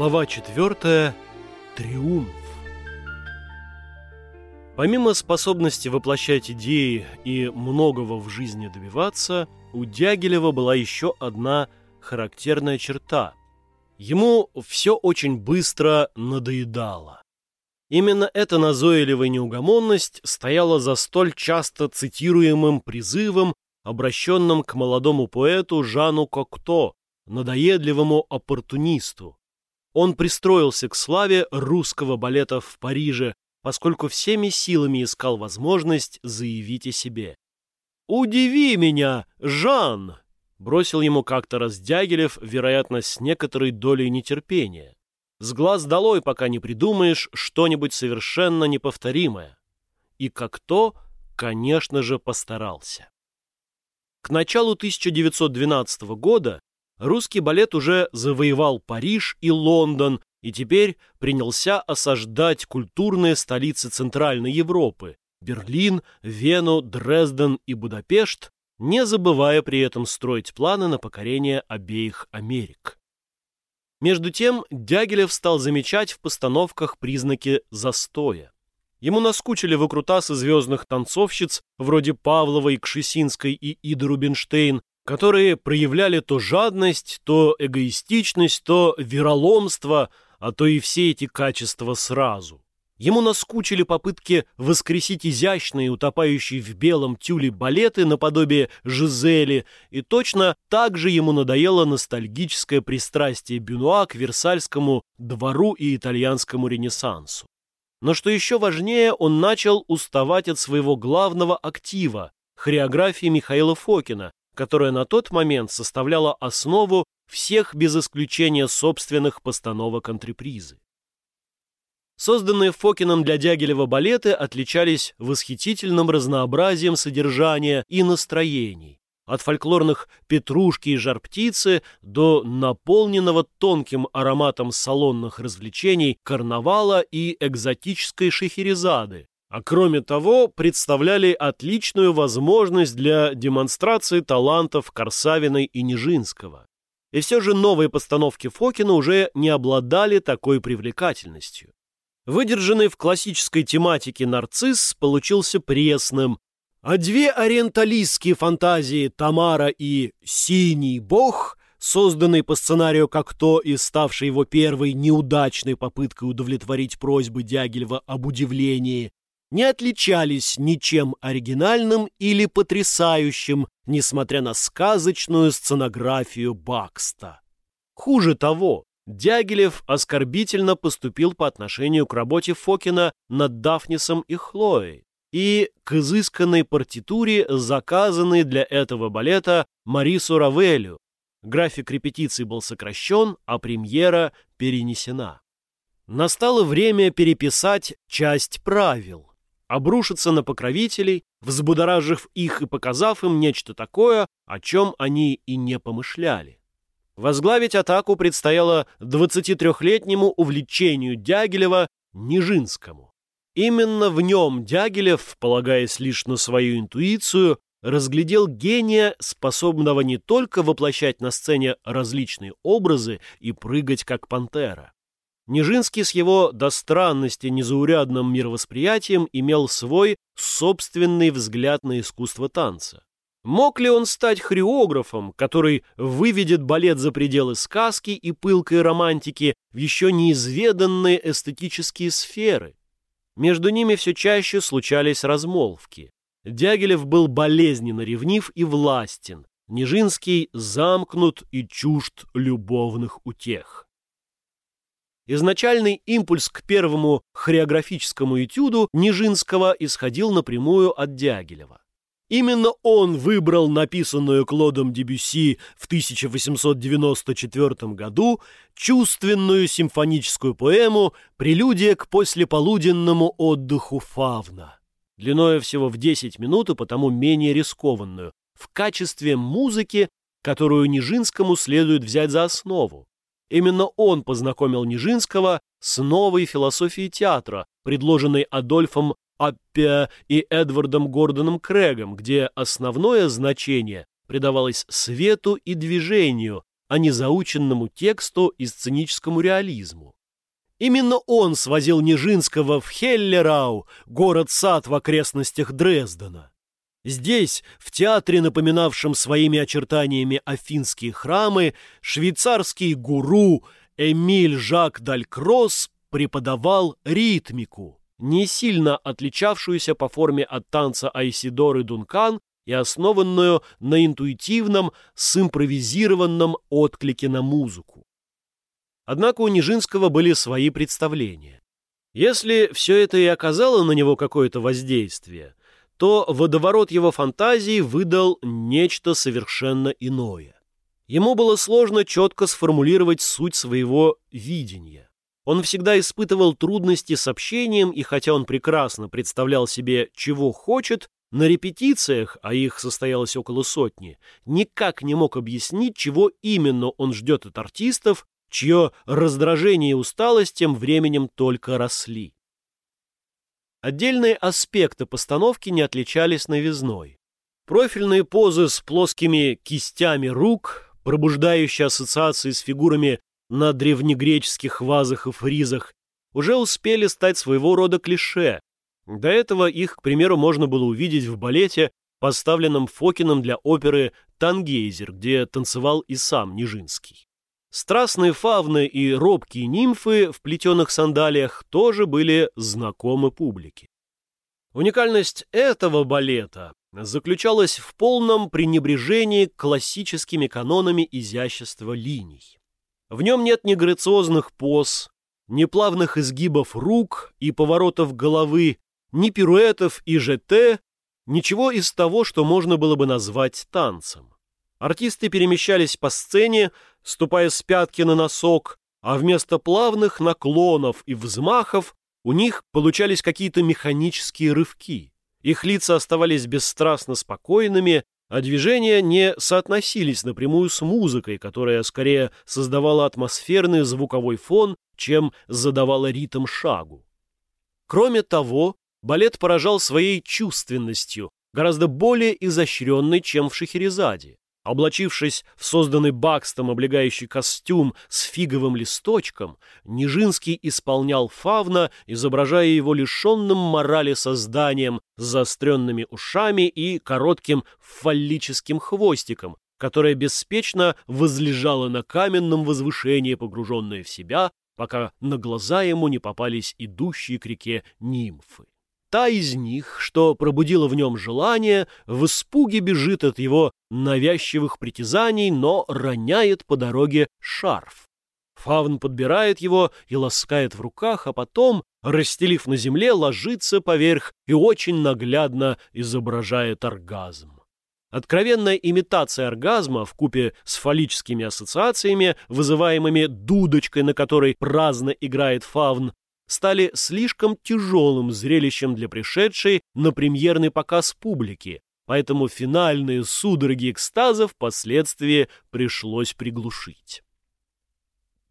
Глава 4. Триумф. Помимо способности воплощать идеи и многого в жизни добиваться, у Дягилева была еще одна характерная черта. Ему все очень быстро надоедало. Именно эта назойливая неугомонность стояла за столь часто цитируемым призывом, обращенным к молодому поэту Жану Кокто, надоедливому оппортунисту. Он пристроился к славе русского балета в Париже, поскольку всеми силами искал возможность заявить о себе. «Удиви меня, Жан!» — бросил ему как-то раз Дягилев, вероятно, с некоторой долей нетерпения. «С глаз долой, пока не придумаешь что-нибудь совершенно неповторимое». И как то, конечно же, постарался. К началу 1912 года русский балет уже завоевал Париж и Лондон и теперь принялся осаждать культурные столицы Центральной Европы – Берлин, Вену, Дрезден и Будапешт, не забывая при этом строить планы на покорение обеих Америк. Между тем Дягилев стал замечать в постановках признаки застоя. Ему наскучили выкрутасы звездных танцовщиц вроде Павловой, Кшесинской и Иды Рубинштейн, которые проявляли то жадность, то эгоистичность, то вероломство, а то и все эти качества сразу. Ему наскучили попытки воскресить изящные, утопающие в белом тюле балеты наподобие Жизели, и точно так же ему надоело ностальгическое пристрастие Бюнуа к Версальскому двору и итальянскому ренессансу. Но что еще важнее, он начал уставать от своего главного актива – хореографии Михаила Фокина, которая на тот момент составляла основу всех без исключения собственных постановок антрепризы. Созданные Фокином для Дягилева балеты отличались восхитительным разнообразием содержания и настроений, от фольклорных «Петрушки» и «Жар-птицы» до наполненного тонким ароматом салонных развлечений карнавала и экзотической шахерезады, а кроме того представляли отличную возможность для демонстрации талантов Корсавиной и Нижинского. И все же новые постановки Фокина уже не обладали такой привлекательностью. Выдержанный в классической тематике нарцисс получился пресным, а две ориенталистские фантазии «Тамара» и «Синий бог», созданные по сценарию как то и ставшей его первой неудачной попыткой удовлетворить просьбы Дягилева об удивлении, не отличались ничем оригинальным или потрясающим, несмотря на сказочную сценографию Бакста. Хуже того, Дягилев оскорбительно поступил по отношению к работе Фокина над Дафнисом и Хлоей и к изысканной партитуре, заказанной для этого балета Марису Равелю. График репетиций был сокращен, а премьера перенесена. Настало время переписать часть правил обрушиться на покровителей, взбудоражив их и показав им нечто такое, о чем они и не помышляли. Возглавить атаку предстояло 23-летнему увлечению Дягилева Нижинскому. Именно в нем Дягилев, полагаясь лишь на свою интуицию, разглядел гения, способного не только воплощать на сцене различные образы и прыгать как пантера, Нижинский с его до странности незаурядным мировосприятием имел свой собственный взгляд на искусство танца. Мог ли он стать хореографом, который выведет балет за пределы сказки и пылкой романтики в еще неизведанные эстетические сферы? Между ними все чаще случались размолвки. Дягилев был болезненно ревнив и властен, Нижинский замкнут и чужд любовных утех. Изначальный импульс к первому хореографическому этюду Нижинского исходил напрямую от Дягилева. Именно он выбрал написанную Клодом Дебюсси в 1894 году чувственную симфоническую поэму «Прелюдия к послеполуденному отдыху Фавна», длиною всего в 10 минут и потому менее рискованную, в качестве музыки, которую Нижинскому следует взять за основу. Именно он познакомил Нижинского с новой философией театра, предложенной Адольфом Аппе и Эдвардом Гордоном Крэгом, где основное значение придавалось свету и движению, а не заученному тексту и сценическому реализму. Именно он свозил Нижинского в Хеллерау, город-сад в окрестностях Дрездена. Здесь, в театре, напоминавшем своими очертаниями афинские храмы, швейцарский гуру Эмиль Жак Далькросс преподавал ритмику, не сильно отличавшуюся по форме от танца Айсидоры Дункан и основанную на интуитивном, симпровизированном отклике на музыку. Однако у Нижинского были свои представления. Если все это и оказало на него какое-то воздействие, то водоворот его фантазии выдал нечто совершенно иное. Ему было сложно четко сформулировать суть своего видения. Он всегда испытывал трудности с общением, и хотя он прекрасно представлял себе, чего хочет, на репетициях, а их состоялось около сотни, никак не мог объяснить, чего именно он ждет от артистов чье раздражение и усталость тем временем только росли. Отдельные аспекты постановки не отличались новизной. Профильные позы с плоскими кистями рук, пробуждающие ассоциации с фигурами на древнегреческих вазах и фризах, уже успели стать своего рода клише. До этого их, к примеру, можно было увидеть в балете, поставленном Фокином для оперы «Тангейзер», где танцевал и сам Нижинский. Страстные фавны и робкие нимфы в плетеных сандалиях тоже были знакомы публике. Уникальность этого балета заключалась в полном пренебрежении классическими канонами изящества линий. В нем нет ни грациозных поз, ни плавных изгибов рук и поворотов головы, ни пируэтов и жете, ничего из того, что можно было бы назвать танцем. Артисты перемещались по сцене, ступая с пятки на носок, а вместо плавных наклонов и взмахов у них получались какие-то механические рывки. Их лица оставались бесстрастно спокойными, а движения не соотносились напрямую с музыкой, которая скорее создавала атмосферный звуковой фон, чем задавала ритм шагу. Кроме того, балет поражал своей чувственностью, гораздо более изощренной, чем в Шахерезаде. Облачившись в созданный Бакстом облегающий костюм с фиговым листочком, Нижинский исполнял фавна, изображая его лишенным морали созданием с заостренными ушами и коротким фаллическим хвостиком, которое беспечно возлежало на каменном возвышении, погруженное в себя, пока на глаза ему не попались идущие к реке нимфы. Та из них, что пробудила в нем желание, в испуге бежит от его навязчивых притязаний, но роняет по дороге шарф. Фавн подбирает его и ласкает в руках, а потом, расстелив на земле, ложится поверх и очень наглядно изображает оргазм. Откровенная имитация оргазма в купе с фаллическими ассоциациями, вызываемыми дудочкой, на которой праздно играет фавн, стали слишком тяжелым зрелищем для пришедшей на премьерный показ публики, поэтому финальные судороги экстаза впоследствии пришлось приглушить.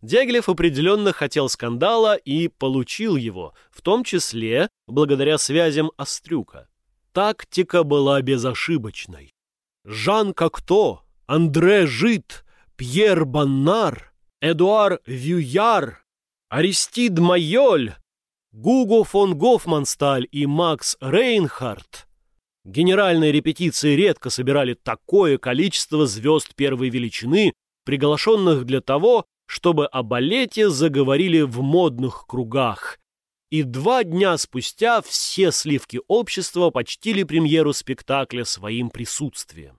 Дягилев определенно хотел скандала и получил его, в том числе благодаря связям Острюка. Тактика была безошибочной. Жан Кокто, Андре Жит, Пьер Баннар, Эдуар Вюяр Аристид Майоль, Гуго фон Гофмансталь и Макс Рейнхард Генеральные репетиции редко собирали такое количество звезд первой величины, приглашенных для того, чтобы о балете заговорили в модных кругах. И два дня спустя все сливки общества почтили премьеру спектакля своим присутствием.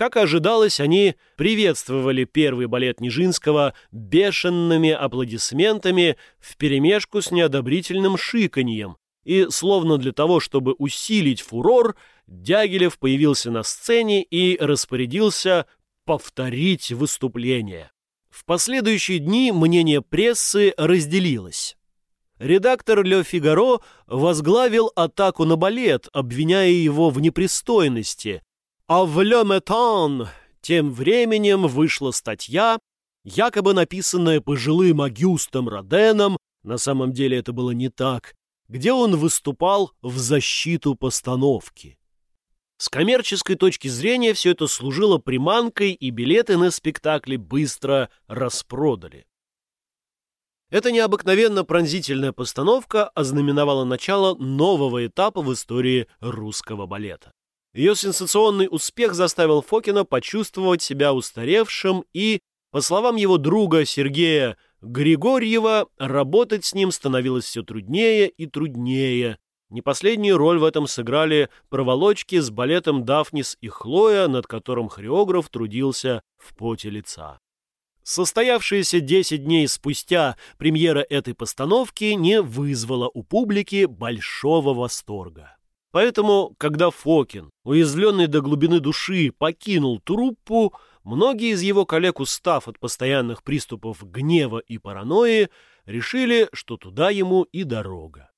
Как ожидалось, они приветствовали первый балет Нижинского бешеными аплодисментами вперемешку с неодобрительным шиканьем, и, словно для того, чтобы усилить фурор, Дягилев появился на сцене и распорядился повторить выступление. В последующие дни мнение прессы разделилось. Редактор Ле Фигаро возглавил атаку на балет, обвиняя его в непристойности, а в «Le Meton» тем временем вышла статья, якобы написанная пожилым Агюстом Роденом, на самом деле это было не так, где он выступал в защиту постановки. С коммерческой точки зрения все это служило приманкой, и билеты на спектакли быстро распродали. Эта необыкновенно пронзительная постановка ознаменовала начало нового этапа в истории русского балета. Ее сенсационный успех заставил Фокина почувствовать себя устаревшим и, по словам его друга Сергея Григорьева, работать с ним становилось все труднее и труднее. Не последнюю роль в этом сыграли проволочки с балетом «Дафнис и Хлоя», над которым хореограф трудился в поте лица. Состоявшаяся 10 дней спустя премьера этой постановки не вызвала у публики большого восторга. Поэтому, когда Фокин, уязвленный до глубины души, покинул труппу, многие из его коллег, устав от постоянных приступов гнева и паранойи, решили, что туда ему и дорога.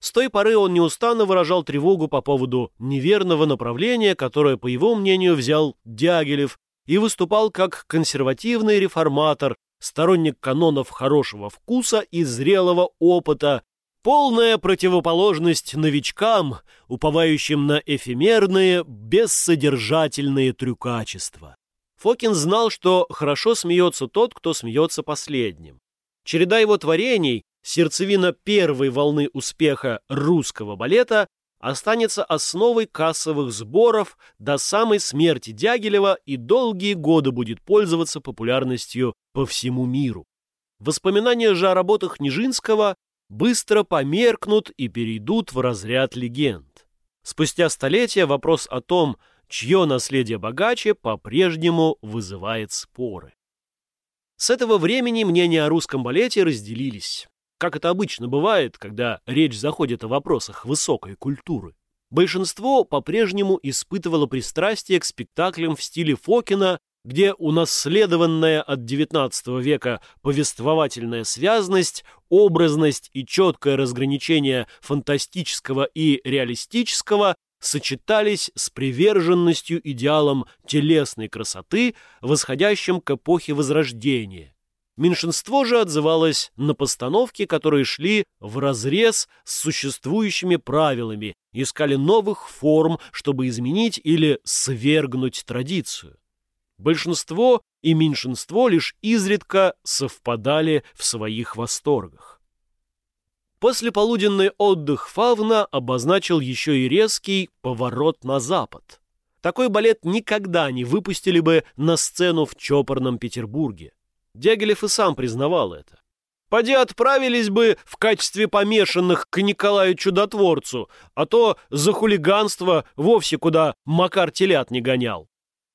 С той поры он неустанно выражал тревогу по поводу неверного направления, которое, по его мнению, взял Дягилев, и выступал как консервативный реформатор, сторонник канонов хорошего вкуса и зрелого опыта, Полная противоположность новичкам, уповающим на эфемерные, бессодержательные трюкачества. Фокин знал, что хорошо смеется тот, кто смеется последним. Череда его творений, сердцевина первой волны успеха русского балета, останется основой кассовых сборов до самой смерти Дягилева и долгие годы будет пользоваться популярностью по всему миру. Воспоминания же о работах Нижинского быстро померкнут и перейдут в разряд легенд. Спустя столетия вопрос о том, чье наследие богаче, по-прежнему вызывает споры. С этого времени мнения о русском балете разделились. Как это обычно бывает, когда речь заходит о вопросах высокой культуры. Большинство по-прежнему испытывало пристрастие к спектаклям в стиле Фокина где унаследованная от XIX века повествовательная связность, образность и четкое разграничение фантастического и реалистического сочетались с приверженностью идеалам телесной красоты, восходящим к эпохе Возрождения. Меньшинство же отзывалось на постановки, которые шли вразрез с существующими правилами, искали новых форм, чтобы изменить или свергнуть традицию. Большинство и меньшинство лишь изредка совпадали в своих восторгах. Послеполуденный отдых Фавна обозначил еще и резкий поворот на запад. Такой балет никогда не выпустили бы на сцену в чопорном Петербурге. Дягилев и сам признавал это. Поди отправились бы в качестве помешанных к Николаю Чудотворцу, а то за хулиганство вовсе куда Макар телят не гонял.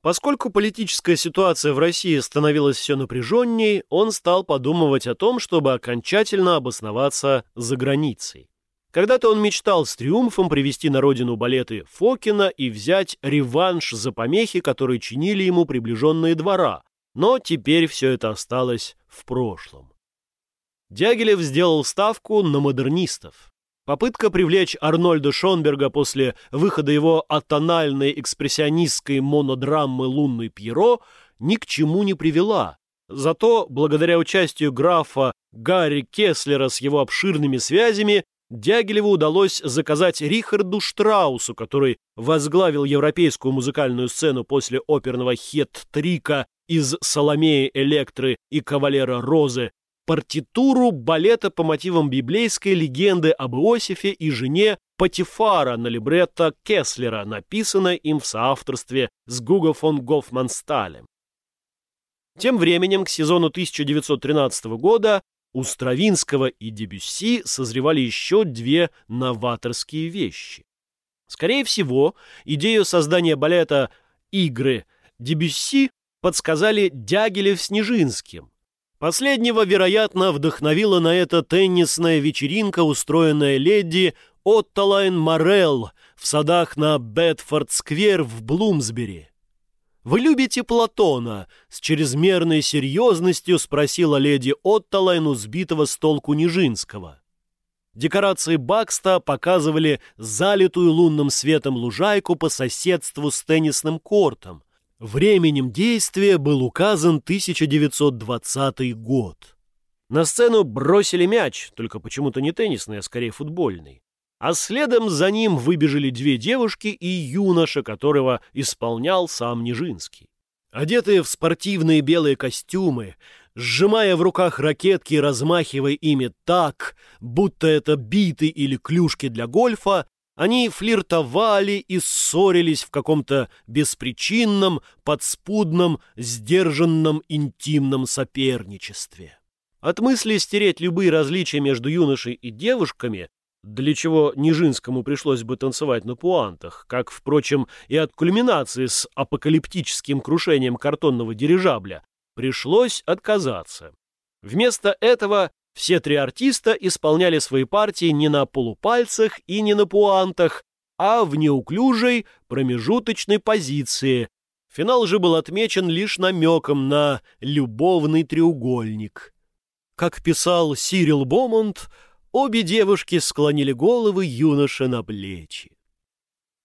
Поскольку политическая ситуация в России становилась все напряженней, он стал подумывать о том, чтобы окончательно обосноваться за границей. Когда-то он мечтал с триумфом привести на родину балеты Фокина и взять реванш за помехи, которые чинили ему приближенные двора, но теперь все это осталось в прошлом. Дягилев сделал ставку на модернистов. Попытка привлечь Арнольда Шонберга после выхода его атональной экспрессионистской монодрамы «Лунный Пьеро» ни к чему не привела. Зато, благодаря участию графа Гарри Кеслера с его обширными связями, Дягилеву удалось заказать Рихарду Штраусу, который возглавил европейскую музыкальную сцену после оперного хет-трика из «Соломеи Электры» и «Кавалера Розы», партитуру балета по мотивам библейской легенды об Иосифе и жене Патифара на либретто Кеслера, написанной им в соавторстве с Гуго фон Гофмансталем. Тем временем к сезону 1913 года у Стравинского и Дебюсси созревали еще две новаторские вещи. Скорее всего, идею создания балета «Игры» Дебюсси подсказали Дягилев с Нижинским, Последнего, вероятно, вдохновила на это теннисная вечеринка, устроенная леди Отталайн Морелл в садах на Бетфорд-сквер в Блумсбери. «Вы любите Платона?» — с чрезмерной серьезностью спросила леди Отталайн у сбитого с толку Нижинского. Декорации Бакста показывали залитую лунным светом лужайку по соседству с теннисным кортом, Временем действия был указан 1920 год. На сцену бросили мяч, только почему-то не теннисный, а скорее футбольный. а следом за ним выбежали две девушки и юноша, которого исполнял сам Нижинский. Одетые в спортивные белые костюмы, сжимая в руках ракетки и размахивая ими так, будто это биты или клюшки для гольфа, они флиртовали и ссорились в каком-то беспричинном, подспудном, сдержанном интимном соперничестве. От мысли стереть любые различия между юношей и девушками, для чего Нижинскому пришлось бы танцевать на пуантах, как, впрочем, и от кульминации с апокалиптическим крушением картонного дирижабля, пришлось отказаться. Вместо этого все три артиста исполняли свои партии не на полупальцах и не на пуантах, а в неуклюжей промежуточной позиции. Финал же был отмечен лишь намеком на любовный треугольник. Как писал Сирил Бомонд, обе девушки склонили головы юноша на плечи.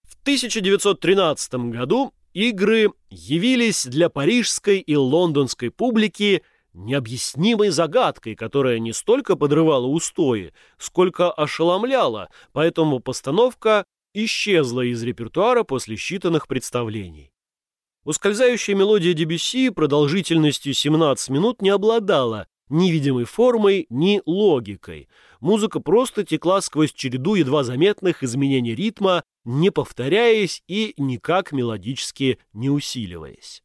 В 1913 году игры явились для парижской и лондонской публики необъяснимой загадкой, которая не столько подрывала устои, сколько ошеломляла, поэтому постановка исчезла из репертуара после считанных представлений. Ускользающая мелодия Дебюсси продолжительностью 17 минут не обладала ни видимой формой, ни логикой. Музыка просто текла сквозь череду едва заметных изменений ритма, не повторяясь и никак мелодически не усиливаясь.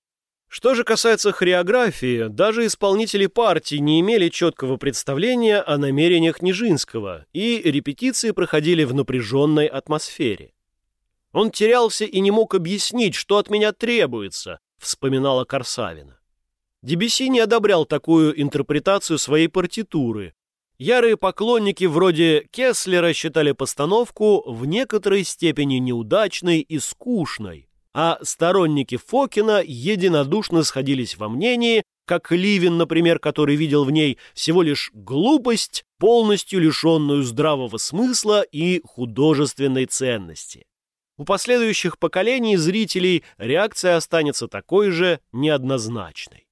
Что же касается хореографии, даже исполнители партий не имели четкого представления о намерениях Нижинского, и репетиции проходили в напряженной атмосфере. «Он терялся и не мог объяснить, что от меня требуется», — вспоминала Корсавина. Дебюсси не одобрял такую интерпретацию своей партитуры. Ярые поклонники вроде Кеслера считали постановку в некоторой степени неудачной и скучной, а сторонники Фокина единодушно сходились во мнении, как Ливин, например, который видел в ней всего лишь глупость, полностью лишенную здравого смысла и художественной ценности. У последующих поколений зрителей реакция останется такой же неоднозначной.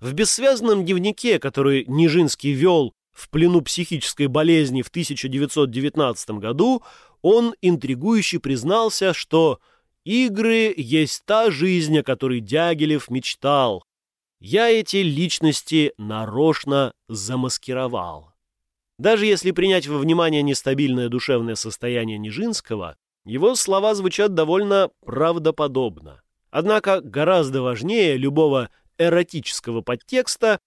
В бессвязном дневнике, который Нижинский вел в плену психической болезни в 1919 году, он интригующе признался, что Игры есть та жизнь, о которой Дягилев мечтал. Я эти личности нарочно замаскировал. Даже если принять во внимание нестабильное душевное состояние Нижинского, его слова звучат довольно правдоподобно. Однако гораздо важнее любого эротического подтекста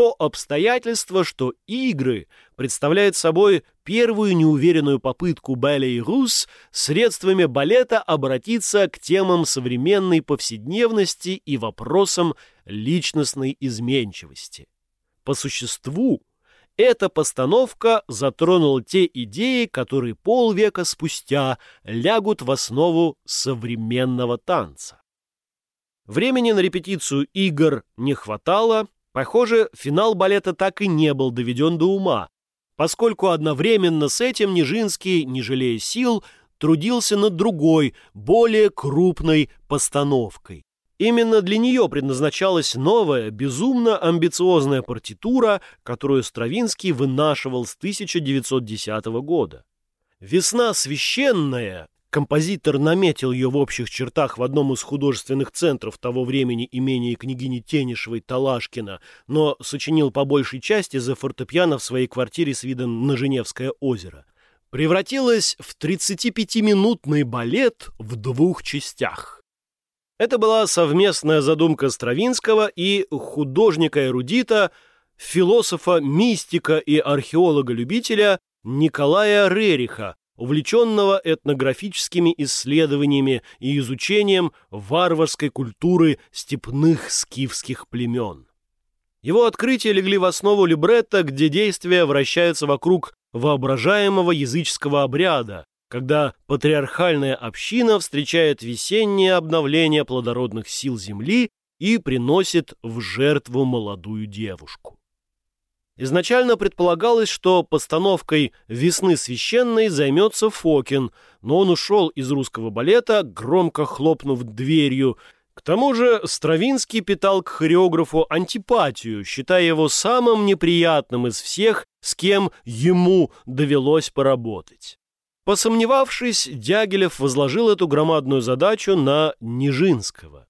то обстоятельство, что игры представляют собой первую неуверенную попытку Белли и Рус средствами балета обратиться к темам современной повседневности и вопросам личностной изменчивости. По существу, эта постановка затронула те идеи, которые полвека спустя лягут в основу современного танца. Времени на репетицию игр не хватало, Похоже, финал балета так и не был доведен до ума, поскольку одновременно с этим Нижинский, не жалея сил, трудился над другой, более крупной постановкой. Именно для нее предназначалась новая, безумно амбициозная партитура, которую Стравинский вынашивал с 1910 года. «Весна священная» Композитор наметил ее в общих чертах в одном из художественных центров того времени имения княгини Тенишевой Талашкина, но сочинил по большей части за фортепиано в своей квартире с видом на Женевское озеро. Превратилась в 35-минутный балет в двух частях. Это была совместная задумка Стравинского и художника-эрудита, философа, мистика и археолога-любителя Николая Рериха, увлеченного этнографическими исследованиями и изучением варварской культуры степных скифских племен. Его открытия легли в основу либретто, где действия вращаются вокруг воображаемого языческого обряда, когда патриархальная община встречает весеннее обновление плодородных сил земли и приносит в жертву молодую девушку. Изначально предполагалось, что постановкой «Весны священной» займется Фокин, но он ушел из русского балета, громко хлопнув дверью. К тому же Стравинский питал к хореографу антипатию, считая его самым неприятным из всех, с кем ему довелось поработать. Посомневавшись, Дягилев возложил эту громадную задачу на Нижинского.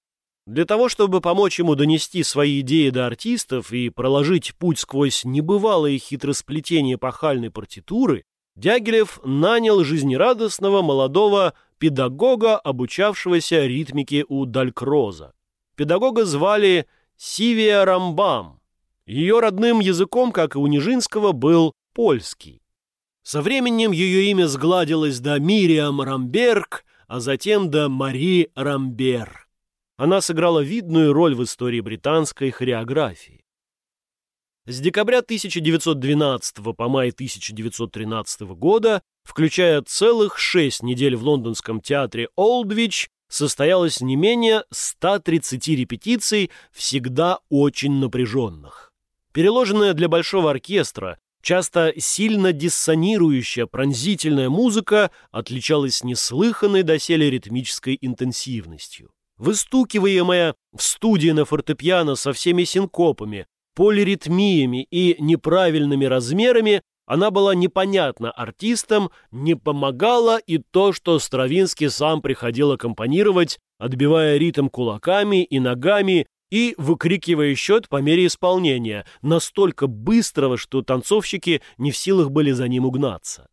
Для того, чтобы помочь ему донести свои идеи до артистов и проложить путь сквозь небывалые хитросплетения пахальной партитуры, Дягилев нанял жизнерадостного молодого педагога, обучавшегося ритмике у Далькроза. Педагога звали Сивия Рамбам. Ее родным языком, как и у Нижинского, был польский. Со временем ее имя сгладилось до Мириам Рамберг, а затем до Мари Рамбер. Она сыграла видную роль в истории британской хореографии. С декабря 1912 по май 1913 года, включая целых шесть недель в лондонском театре «Олдвич», состоялось не менее 130 репетиций, всегда очень напряженных. Переложенная для большого оркестра, часто сильно диссонирующая пронзительная музыка отличалась неслыханной доселе ритмической интенсивностью. Выстукиваемая в студии на фортепиано со всеми синкопами, полиритмиями и неправильными размерами она была непонятна артистам, не помогала и то, что Стравинский сам приходил аккомпанировать, отбивая ритм кулаками и ногами и выкрикивая счет по мере исполнения, настолько быстрого, что танцовщики не в силах были за ним угнаться.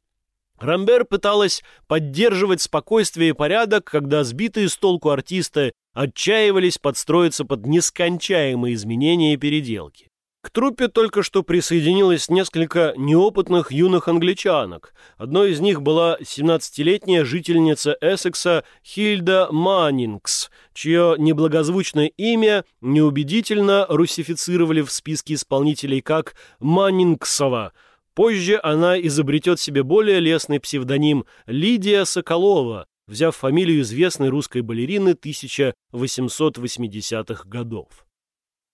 Рамбер пыталась поддерживать спокойствие и порядок, когда сбитые с толку артисты отчаивались подстроиться под нескончаемые изменения и переделки. К труппе только что присоединилось несколько неопытных юных англичанок. Одной из них была 17-летняя жительница Эссекса Хильда Маннингс, чье неблагозвучное имя неубедительно русифицировали в списке исполнителей как Маннингсова. Позже она изобретет себе более лестный псевдоним Лидия Соколова, взяв фамилию известной русской балерины 1880-х годов.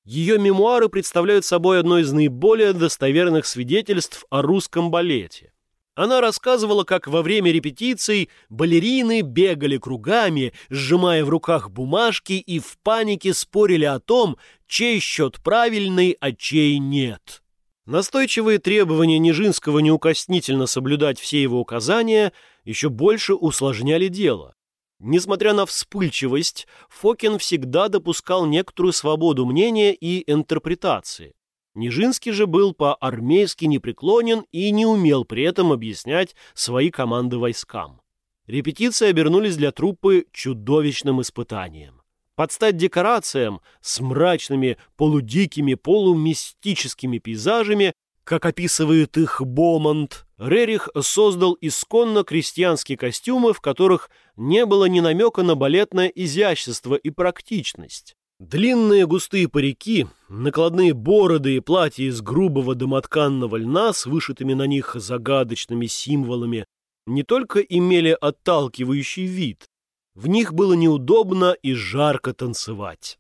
Ее мемуары представляют собой одно из наиболее достоверных свидетельств о русском балете. Она рассказывала, как во время репетиций балерины бегали кругами, сжимая в руках бумажки и в панике спорили о том, чей счет правильный, а чей нет. Настойчивые требования Нижинского неукоснительно соблюдать все его указания еще больше усложняли дело. Несмотря на вспыльчивость, Фокин всегда допускал некоторую свободу мнения и интерпретации. Нижинский же был по-армейски непреклонен и не умел при этом объяснять свои команды войскам. Репетиции обернулись для труппы чудовищным испытанием. Под стать декорациям с мрачными, полудикими, полумистическими пейзажами как описывает их Бомонд, Рерих создал исконно крестьянские костюмы, в которых не было ни намека на балетное изящество и практичность. Длинные густые парики, накладные бороды и платья из грубого домотканного льна с вышитыми на них загадочными символами не только имели отталкивающий вид, в них было неудобно и жарко танцевать.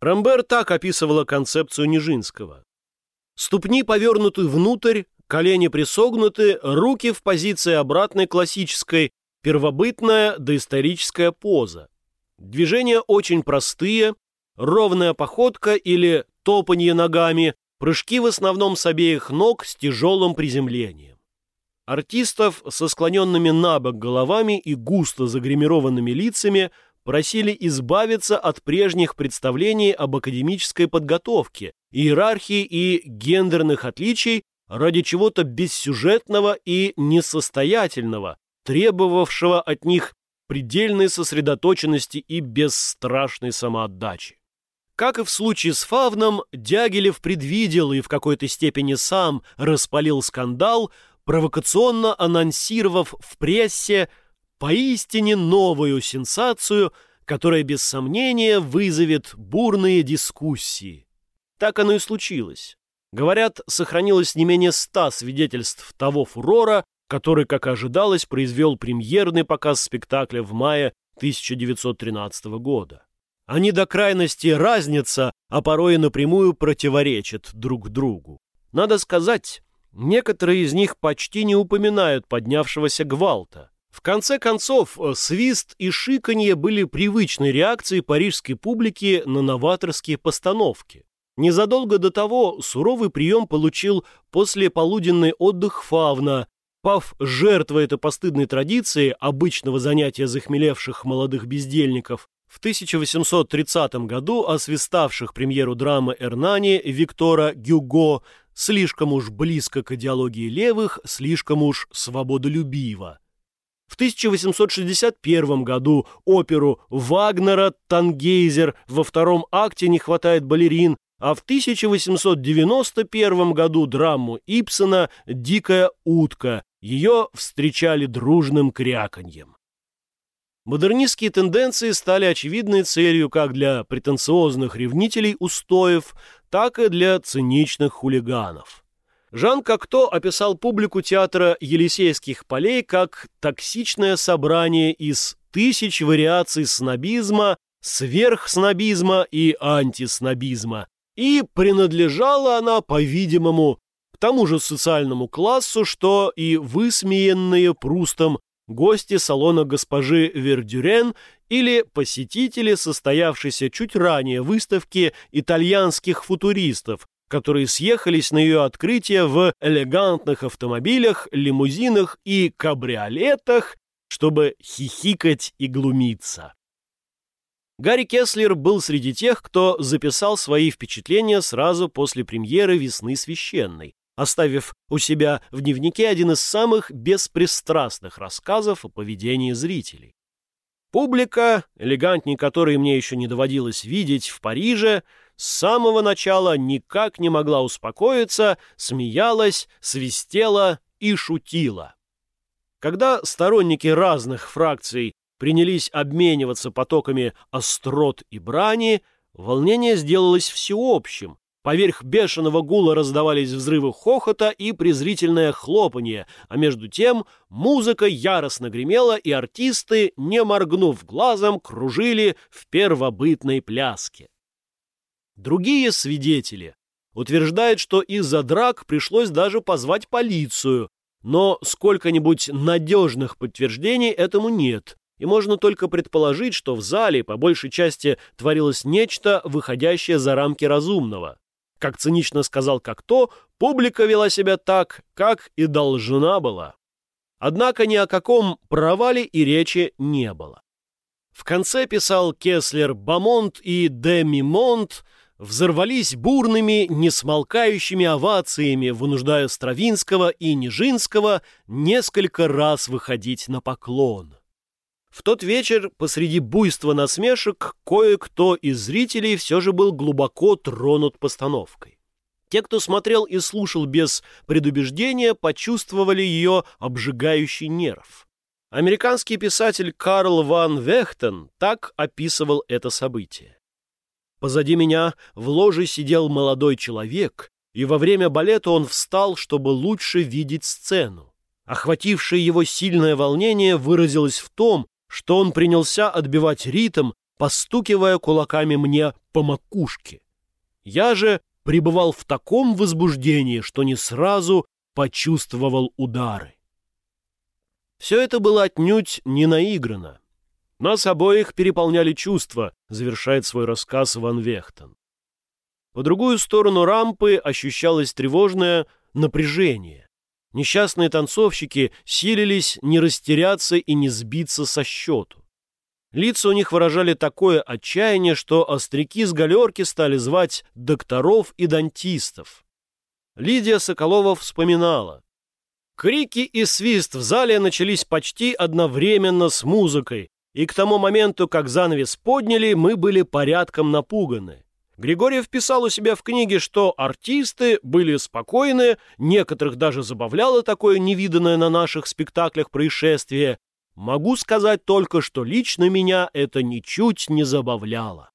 Рамбер так описывала концепцию Нижинского. Ступни повернуты внутрь, колени присогнуты, руки в позиции обратной классической, первобытная доисторическая поза. Движения очень простые, ровная походка или топанье ногами, прыжки в основном с обеих ног с тяжелым приземлением. Артистов со склоненными на бок головами и густо загримированными лицами просили избавиться от прежних представлений об академической подготовке, иерархии и гендерных отличий ради чего-то бессюжетного и несостоятельного, требовавшего от них предельной сосредоточенности и бесстрашной самоотдачи. Как и в случае с Фавном, Дягилев предвидел и в какой-то степени сам распалил скандал, провокационно анонсировав в прессе поистине новую сенсацию, которая без сомнения вызовет бурные дискуссии. Так оно и случилось. Говорят, сохранилось не менее ста свидетельств того фурора, который, как ожидалось, произвел премьерный показ спектакля в мае 1913 года. Они до крайности разнятся, а порой и напрямую противоречат друг другу. Надо сказать, некоторые из них почти не упоминают поднявшегося гвалта. В конце концов, э, свист и шиканье были привычной реакцией парижской публики на новаторские постановки. Незадолго до того суровый прием получил после полуденный отдых Фавна, Пав жертвой этой постыдной традиции, обычного занятия захмелевших молодых бездельников, в 1830 году освиставших премьеру драмы «Эрнани» Виктора Гюго слишком уж близко к идеологии левых, слишком уж свободолюбиво. В 1861 году оперу Вагнера «Тангейзер» во втором акте не хватает балерин, а в 1891 году драму Ипсона «Дикая утка». Ее встречали дружным кряканьем. Модернистские тенденции стали очевидной целью как для претенциозных ревнителей устоев, так и для циничных хулиганов. Жан Кокто описал публику театра Елисейских полей как токсичное собрание из тысяч вариаций снобизма, сверхснобизма и антиснобизма, и принадлежала она, по-видимому, к тому же социальному классу, что и высмеянные Прустом гости салона госпожи Вердюрен или посетители состоявшейся чуть ранее выставки итальянских футуристов, которые съехались на ее открытие в элегантных автомобилях, лимузинах и кабриолетах, чтобы хихикать и глумиться. Гарри Кеслер был среди тех, кто записал свои впечатления сразу после премьеры «Весны священной», оставив у себя в дневнике один из самых беспристрастных рассказов о поведении зрителей. Публика, элегантней которой мне еще не доводилось видеть в Париже, с самого начала никак не могла успокоиться, смеялась, свистела и шутила. Когда сторонники разных фракций принялись обмениваться потоками острот и брани, волнение сделалось всеобщим, Поверх бешеного гула раздавались взрывы хохота и презрительное хлопанье, а между тем музыка яростно гремела, и артисты, не моргнув глазом, кружили в первобытной пляске. Другие свидетели утверждают, что из-за драк пришлось даже позвать полицию, но сколько-нибудь надежных подтверждений этому нет, и можно только предположить, что в зале по большей части творилось нечто, выходящее за рамки разумного. Как цинично сказал Кокто, публика вела себя так, как и должна была. Однако ни о каком провале и речи не было. В конце писал Кеслер Бамонт и Демимонт взорвались бурными, несмолкающими овациями, вынуждая Стравинского и Нижинского несколько раз выходить на поклон. В тот вечер посреди буйства насмешек кое-кто из зрителей все же был глубоко тронут постановкой. Те, кто смотрел и слушал без предубеждения, почувствовали ее обжигающий нерв. Американский писатель Карл ван Вехтен так описывал это событие. Позади меня в ложе сидел молодой человек, и во время балета он встал, чтобы лучше видеть сцену. Охватившее его сильное волнение выразилось в том, что он принялся отбивать ритм, постукивая кулаками мне по макушке. Я же пребывал в таком возбуждении, что не сразу почувствовал удары. Все это было отнюдь не наиграно. Нас обоих переполняли чувства, завершает свой рассказ Ван Вехтен. По другую сторону рампы ощущалось тревожное напряжение. Несчастные танцовщики силились не растеряться и не сбиться со счету. Лица у них выражали такое отчаяние, что остряки с галерки стали звать докторов и дантистов. Лидия Соколова вспоминала. Крики и свист в зале начались почти одновременно с музыкой, и к тому моменту, как занавес подняли, мы были порядком напуганы. Григорьев писал у себя в книге, что артисты были спокойны, некоторых даже забавляло такое невиданное на наших спектаклях происшествие. Могу сказать только, что лично меня это ничуть не забавляло.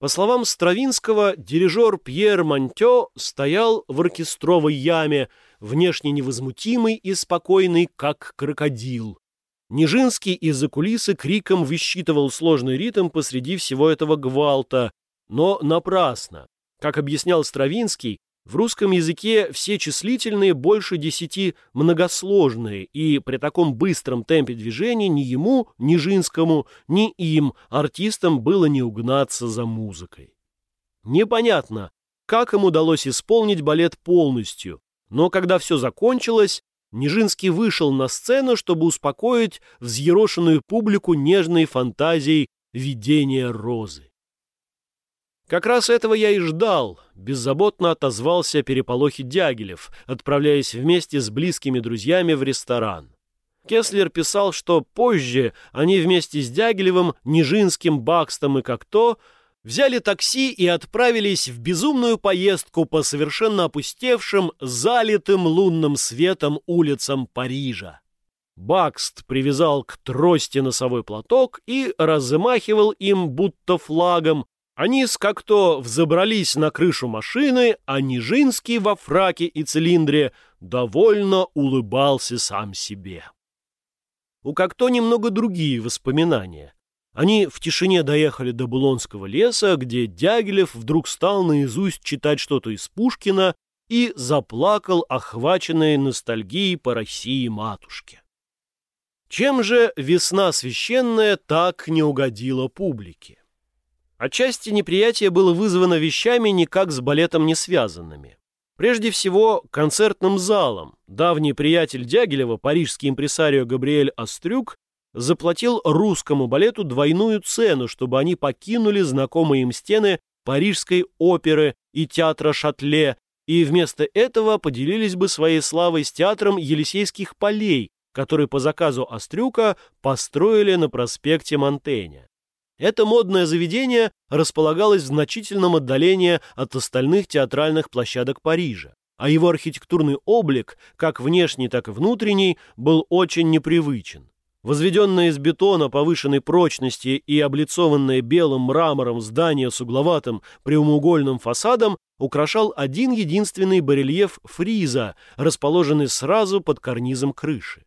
По словам Стравинского, дирижер Пьер Монтё стоял в оркестровой яме, внешне невозмутимый и спокойный, как крокодил. Нижинский из-за кулисы криком высчитывал сложный ритм посреди всего этого гвалта, но напрасно. Как объяснял Стравинский, в русском языке все числительные больше десяти многосложные, и при таком быстром темпе движения ни ему, ни Жинскому, ни им, артистам, было не угнаться за музыкой. Непонятно, как им удалось исполнить балет полностью, но когда все закончилось, Нижинский вышел на сцену, чтобы успокоить взъерошенную публику нежной фантазией видения розы. Как раз этого я и ждал, беззаботно отозвался переполохи Дягилев, отправляясь вместе с близкими друзьями в ресторан. Кеслер писал, что позже они вместе с Дягилевым, Нижинским, Бакстом и Кокто взяли такси и отправились в безумную поездку по совершенно опустевшим, залитым лунным светом улицам Парижа. Бакст привязал к трости носовой платок и размахивал им будто флагом. Они с как-то взобрались на крышу машины, а Нижинский во фраке и цилиндре довольно улыбался сам себе. У как-то немного другие воспоминания. Они в тишине доехали до Булонского леса, где Дягилев вдруг стал наизусть читать что-то из Пушкина и заплакал, охваченный ностальгией по России матушке. Чем же «Весна священная» так не угодила публике? Отчасти неприятие было вызвано вещами никак с балетом не связанными. Прежде всего, концертным залом. Давний приятель Дягилева, парижский импресарио Габриэль Острюк, заплатил русскому балету двойную цену, чтобы они покинули знакомые им стены Парижской оперы и театра Шатле, и вместо этого поделились бы своей славой с театром Елисейских полей, который по заказу Острюка построили на проспекте Монтеня. Это модное заведение располагалось в значительном отдалении от остальных театральных площадок Парижа, а его архитектурный облик, как внешний, так и внутренний, был очень непривычен. Возведенное из бетона повышенной прочности и облицованное белым мрамором здание с угловатым прямоугольным фасадом украшал один единственный барельеф фриза, расположенный сразу под карнизом крыши.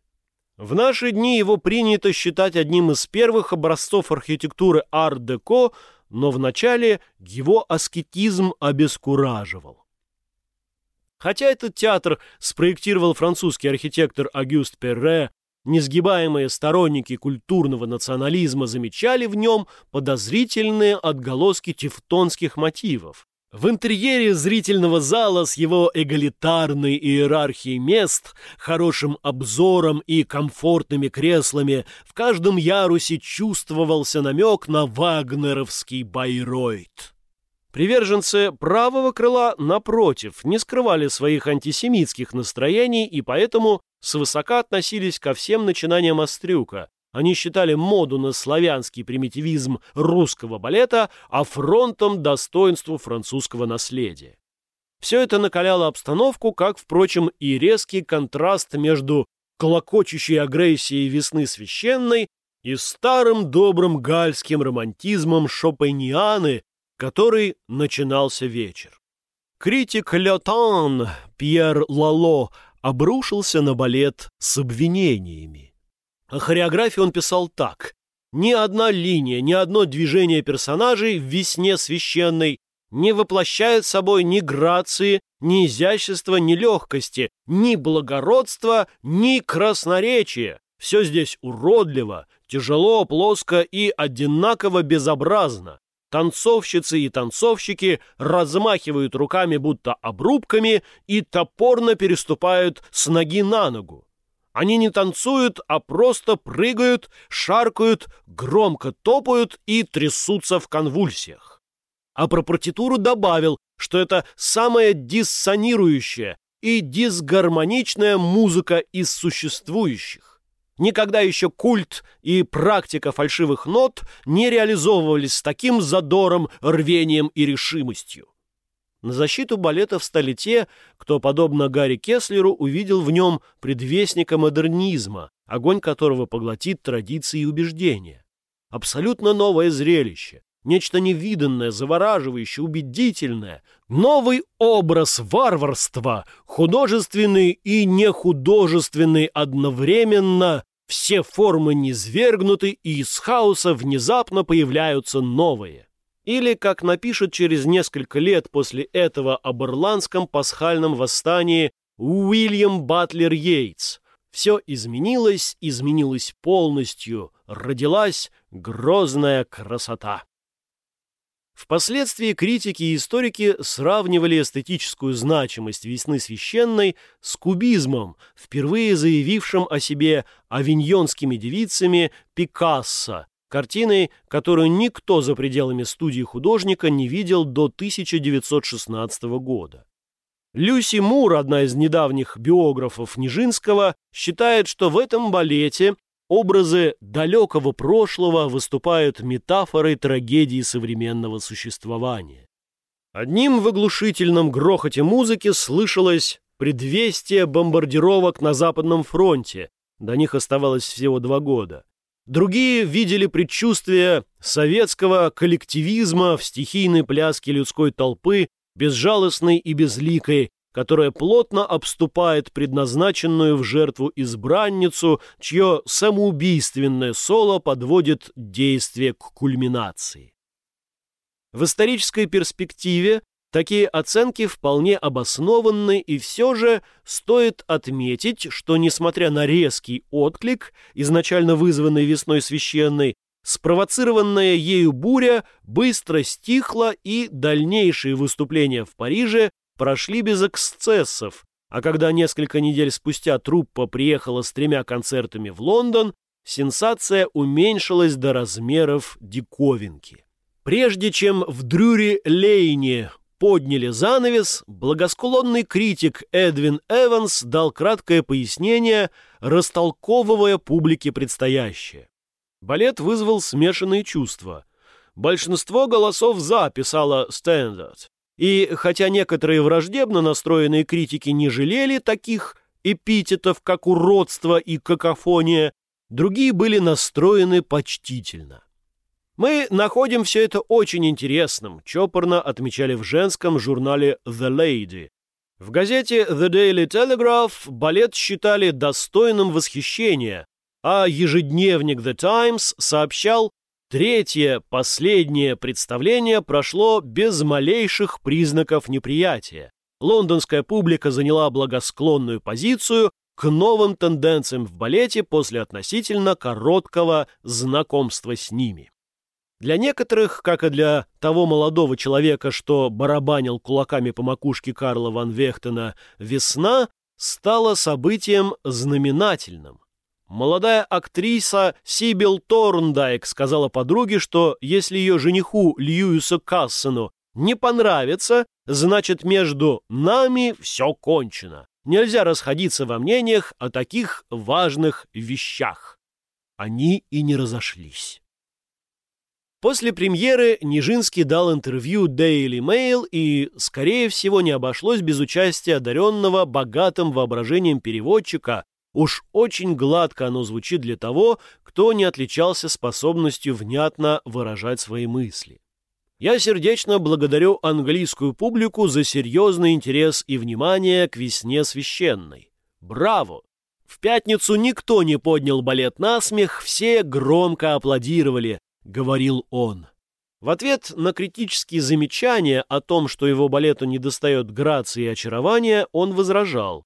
В наши дни его принято считать одним из первых образцов архитектуры ар-деко, но вначале его аскетизм обескураживал. Хотя этот театр спроектировал французский архитектор Агюст Перре, несгибаемые сторонники культурного национализма замечали в нем подозрительные отголоски тевтонских мотивов. В интерьере зрительного зала с его эгалитарной иерархией мест, хорошим обзором и комфортными креслами в каждом ярусе чувствовался намек на вагнеровский Байройт. Приверженцы правого крыла, напротив, не скрывали своих антисемитских настроений и поэтому свысока относились ко всем начинаниям Острюка, они считали моду на славянский примитивизм русского балета афронтом достоинству французского наследия. Все это накаляло обстановку, как, впрочем, и резкий контраст между клокочущей агрессией весны священной и старым добрым гальским романтизмом Шопенианы, который начинался вечер. Критик Летан Пьер Лало обрушился на балет с обвинениями. О хореографии он писал так. Ни одна линия, ни одно движение персонажей в «Весне священной» не воплощает собой ни грации, ни изящества, ни легкости, ни благородства, ни красноречия. Все здесь уродливо, тяжело, плоско и одинаково безобразно. Танцовщицы и танцовщики размахивают руками будто обрубками и топорно переступают с ноги на ногу. Они не танцуют, а просто прыгают, шаркают, громко топают и трясутся в конвульсиях. А про партитуру добавил, что это самая диссонирующая и дисгармоничная музыка из существующих. Никогда еще культ и практика фальшивых нот не реализовывались с таким задором, рвением и решимостью. На защиту балета встали те, кто, подобно Гарри Кеслеру, увидел в нем предвестника модернизма, огонь которого поглотит традиции и убеждения. Абсолютно новое зрелище, нечто невиданное, завораживающее, убедительное, новый образ варварства, художественный и нехудожественный одновременно, все формы низвергнуты, и из хаоса внезапно появляются новые. Или, как напишет через несколько лет после этого об ирландском пасхальном восстании Уильям Батлер Йейтс, все изменилось, изменилось полностью, родилась грозная красота. Впоследствии критики и историки сравнивали эстетическую значимость «Весны священной» с кубизмом, впервые заявившим о себе авиньонскими девицами Пикассо, картиной, которую никто за пределами студии художника не видел до 1916 года. Люси Мур, одна из недавних биографов Нижинского, считает, что в этом балете Образы далекого прошлого выступают метафорой трагедии современного существования. Одним в оглушительном грохоте музыки слышалось предвестие бомбардировок на Западном фронте, до них оставалось всего два года. Другие видели предчувствие советского коллективизма в стихийной пляске людской толпы, безжалостной и безликой, которая плотно обступает предназначенную в жертву избранницу, чье самоубийственное соло подводит действие к кульминации. В исторической перспективе такие оценки вполне обоснованы, и все же стоит отметить, что, несмотря на резкий отклик, изначально вызванный весной священной, спровоцированная ею буря быстро стихла, и дальнейшие выступления в Париже прошли без эксцессов, а когда несколько недель спустя труппа приехала с тремя концертами в Лондон, сенсация уменьшилась до размеров диковинки. Прежде чем в Дрюри-Лейне подняли занавес, благосклонный критик Эдвин Эванс дал краткое пояснение, растолковывая публике предстоящее. Балет вызвал смешанные чувства. Большинство голосов «за» писала Стэндард. И хотя некоторые враждебно настроенные критики не жалели таких эпитетов, как уродство и какофония, другие были настроены почтительно. Мы находим все это очень интересным, чопорно отмечали в женском журнале The Lady. В газете The Daily Telegraph балет считали достойным восхищения, а ежедневник The Times сообщал, Третье, последнее представление прошло без малейших признаков неприятия. Лондонская публика заняла благосклонную позицию к новым тенденциям в балете после относительно короткого знакомства с ними. Для некоторых, как и для того молодого человека, что барабанил кулаками по макушке Карла ван Вехтена, весна стала событием знаменательным. Молодая актриса Сибил Торндайк сказала подруге, что если ее жениху Льюису Кассену не понравится, значит между нами все кончено. Нельзя расходиться во мнениях о таких важных вещах. Они и не разошлись. После премьеры Нижинский дал интервью Daily Mail и, скорее всего, не обошлось без участия одаренного богатым воображением переводчика Уж очень гладко оно звучит для того, кто не отличался способностью внятно выражать свои мысли. Я сердечно благодарю английскую публику за серьезный интерес и внимание к весне священной. Браво! В пятницу никто не поднял балет на смех, все громко аплодировали, говорил он. В ответ на критические замечания о том, что его балету недостает грации и очарования, он возражал.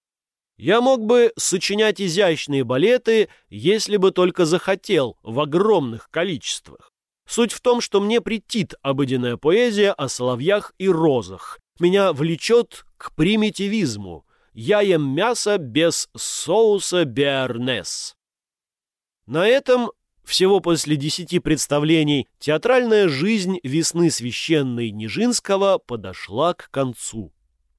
Я мог бы сочинять изящные балеты, если бы только захотел, в огромных количествах. Суть в том, что мне претит обыденная поэзия о соловьях и розах. Меня влечет к примитивизму. Я ем мясо без соуса биарнес. На этом, всего после десяти представлений, театральная жизнь весны священной Нижинского подошла к концу.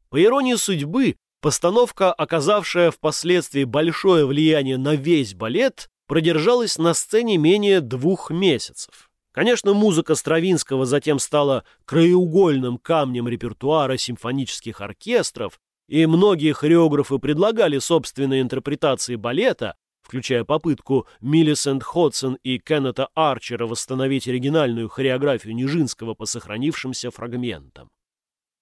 По иронии судьбы, Постановка, оказавшая впоследствии большое влияние на весь балет, продержалась на сцене менее двух месяцев. Конечно, музыка Стравинского затем стала краеугольным камнем репертуара симфонических оркестров, и многие хореографы предлагали собственные интерпретации балета, включая попытку Миллисент Ходсон и Кеннета Арчера восстановить оригинальную хореографию Нижинского по сохранившимся фрагментам.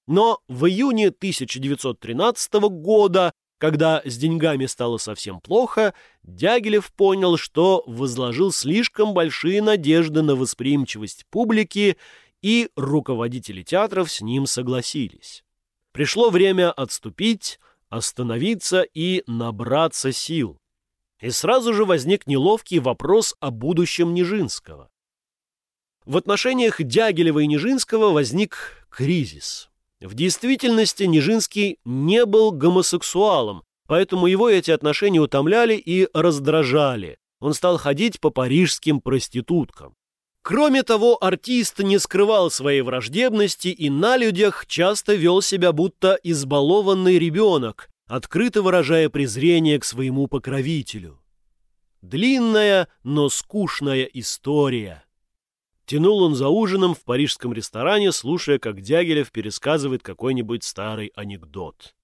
Но в июне 1913 года, когда с деньгами стало совсем плохо, Дягилев понял, что возложил слишком большие надежды на восприимчивость публики, и руководители театров с ним согласились. Пришло время отступить, остановиться и набраться сил. И сразу же возник неловкий вопрос о будущем Нижинского. в отношениях Дягилева и Нижинского возник кризис. В действительности Нижинский не был гомосексуалом, поэтому его эти отношения утомляли и раздражали. Он стал ходить по парижским проституткам. Кроме того, артист не скрывал своей враждебности и на людях часто вел себя будто избалованный ребенок, открыто выражая презрение к своему покровителю. Длинная, но скучная история. Тянул он за ужином в парижском ресторане, слушая, как Дягилев пересказывает какой-нибудь старый анекдот.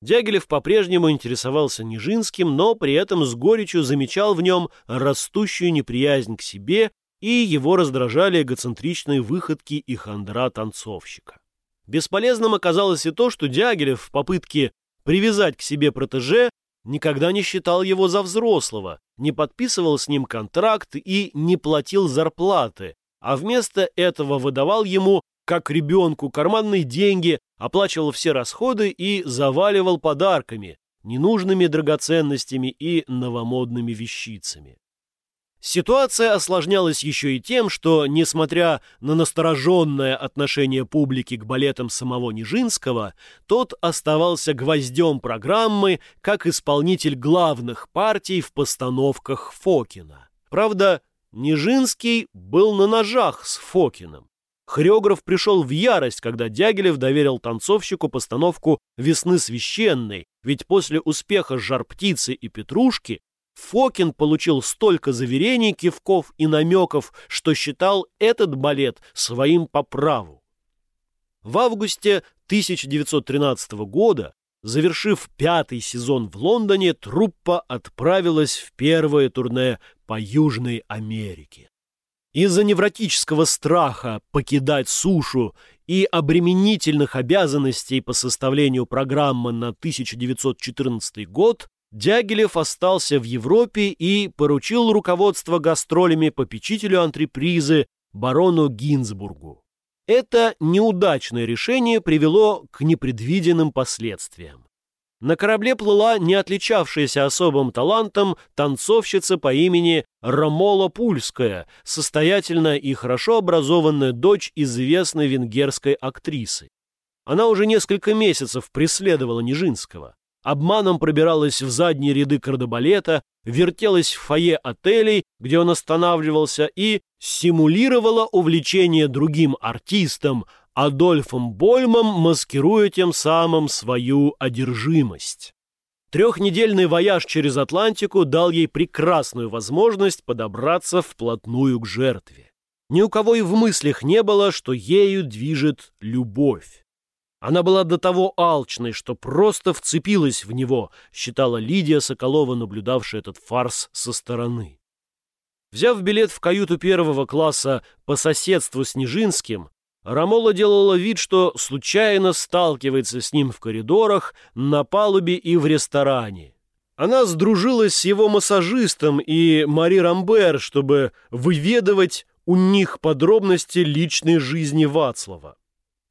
Дягилев по-прежнему интересовался Нижинским, но при этом с горечью замечал в нем растущую неприязнь к себе и его раздражали эгоцентричные выходки и хандра танцовщика. Бесполезным оказалось и то, что Дягилев в попытке привязать к себе протеже никогда не считал его за взрослого, не подписывал с ним контракт и не платил зарплаты, а вместо этого выдавал ему, как ребенку, карманные деньги, оплачивал все расходы и заваливал подарками, ненужными драгоценностями и новомодными вещицами. Ситуация осложнялась еще и тем, что, несмотря на настороженное отношение публики к балетам самого Нижинского, тот оставался гвоздем программы как исполнитель главных партий в постановках Фокина. Правда, Нижинский был на ножах с Фокиным. Хореограф пришел в ярость, когда Дягилев доверил танцовщику постановку «Весны священной», ведь после успеха «Жар-птицы» и «Петрушки» Фокин получил столько заверений, кивков и намеков, что считал этот балет своим по праву. В августе 1913 года, завершив пятый сезон в Лондоне, труппа отправилась в первое турне по Южной Америке. Из-за невротического страха покидать сушу и обременительных обязанностей по составлению программы на 1914 год Дягилев остался в Европе и поручил руководство гастролями попечителю антрепризы барону Гинзбургу. Это неудачное решение привело к непредвиденным последствиям. На корабле плыла не отличавшаяся особым талантом танцовщица по имени Ромола Пульская, состоятельная и хорошо образованная дочь известной венгерской актрисы. Она уже несколько месяцев преследовала Нижинского обманом пробиралась в задние ряды кардебалета, вертелась в фойе отелей, где он останавливался, и симулировала увлечение другим артистом, Адольфом Больмом, маскируя тем самым свою одержимость. Трехнедельный вояж через Атлантику дал ей прекрасную возможность подобраться вплотную к жертве. Ни у кого и в мыслях не было, что ею движет любовь. Она была до того алчной, что просто вцепилась в него, считала Лидия Соколова, наблюдавшая этот фарс со стороны. Взяв билет в каюту первого класса по соседству с Нижинским, Рамола делала вид, что случайно сталкивается с ним в коридорах, на палубе и в ресторане. Она сдружилась с его массажистом и Мари Рамбер, чтобы выведывать у них подробности личной жизни Вацлава.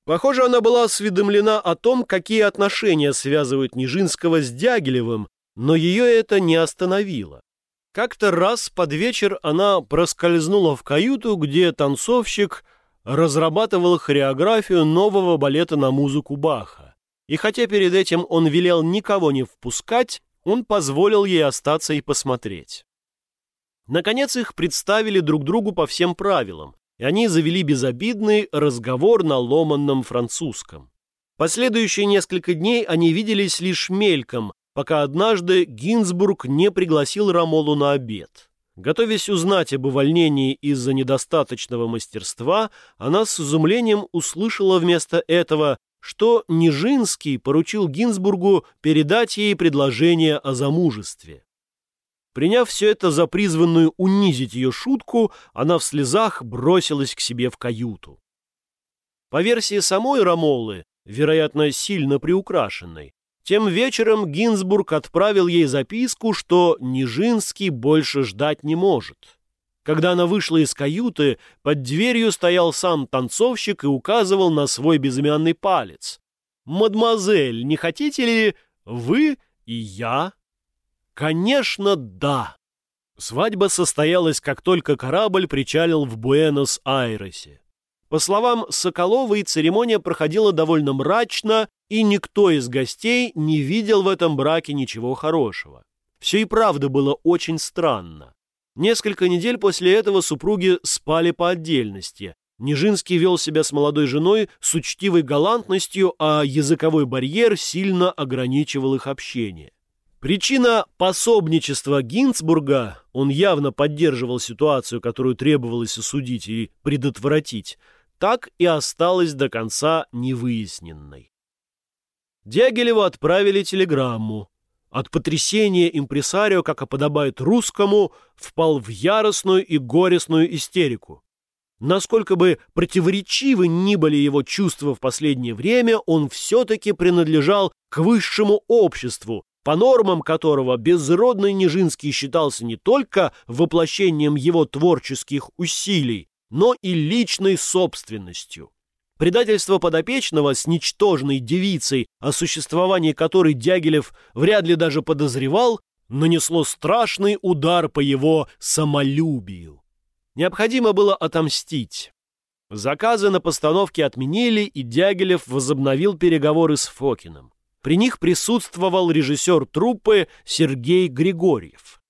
Похоже, она была осведомлена о том, какие отношения связывают Нижинского с Дягилевым, но ее это не остановило. Как-то раз под вечер она проскользнула в каюту, где танцовщик разрабатывал хореографию нового балета на музыку Баха. И хотя перед этим он велел никого не впускать, он позволил ей остаться и посмотреть. Наконец их представили друг другу по всем правилам и они завели безобидный разговор на ломанном французском. Последующие несколько дней они виделись лишь мельком, пока однажды Гинзбург не пригласил Рамолу на обед. Готовясь узнать об увольнении из-за недостаточного мастерства, она с изумлением услышала вместо этого, что Нижинский поручил Гинзбургу передать ей предложение о замужестве. Приняв все это за призванную унизить ее шутку, она в слезах бросилась к себе в каюту. По версии самой Рамоллы, вероятно, сильно приукрашенной, тем вечером Гинзбург отправил ей записку, что Нижинский больше ждать не может. Когда она вышла из каюты, под дверью стоял сам танцовщик и указывал на свой безымянный палец. «Мадемуазель, не хотите ли вы и я?» «Конечно, да!» Свадьба состоялась, как только корабль причалил в Буэнос-Айресе. По словам Соколовой, церемония проходила довольно мрачно, и никто из гостей не видел в этом браке ничего хорошего. Все и правда было очень странно. Несколько недель после этого супруги спали по отдельности. Нижинский вел себя с молодой женой с учтивой галантностью, а языковой барьер сильно ограничивал их общение. Причина пособничества Гинцбурга, он явно поддерживал ситуацию, которую требовалось осудить и предотвратить, так и осталась до конца невыясненной. Дягилеву отправили телеграмму. От потрясения импресарио, как и подобает русскому, впал в яростную и горестную истерику. Насколько бы противоречивы ни были его чувства в последнее время, он все-таки принадлежал к высшему обществу, по нормам которого безродный Нижинский считался не только воплощением его творческих усилий, но и личной собственностью. Предательство подопечного с ничтожной девицей, о существовании которой Дягилев вряд ли даже подозревал, нанесло страшный удар по его самолюбию. Необходимо было отомстить. Заказы на постановки отменили, и Дягилев возобновил переговоры с Фокиным. При них присутствовал режиссер труппы Сергей Григорьев.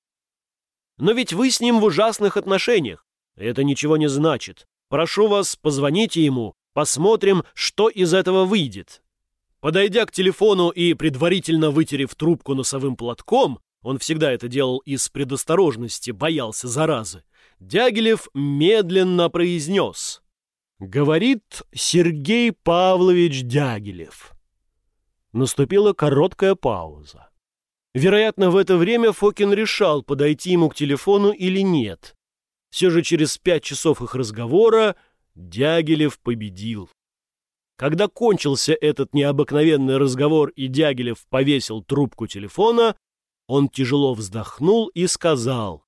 «Но ведь вы с ним в ужасных отношениях. Это ничего не значит. Прошу вас, позвоните ему, посмотрим, что из этого выйдет». Подойдя к телефону и предварительно вытерев трубку носовым платком, он всегда это делал из предосторожности, боялся заразы, Дягилев медленно произнес. «Говорит Сергей Павлович Дягилев». Наступила короткая пауза. Вероятно, в это время Фокин решал, подойти ему к телефону или нет. Все же через пять часов их разговора Дягилев победил. Когда кончился этот необыкновенный разговор и Дягилев повесил трубку телефона, он тяжело вздохнул и сказал,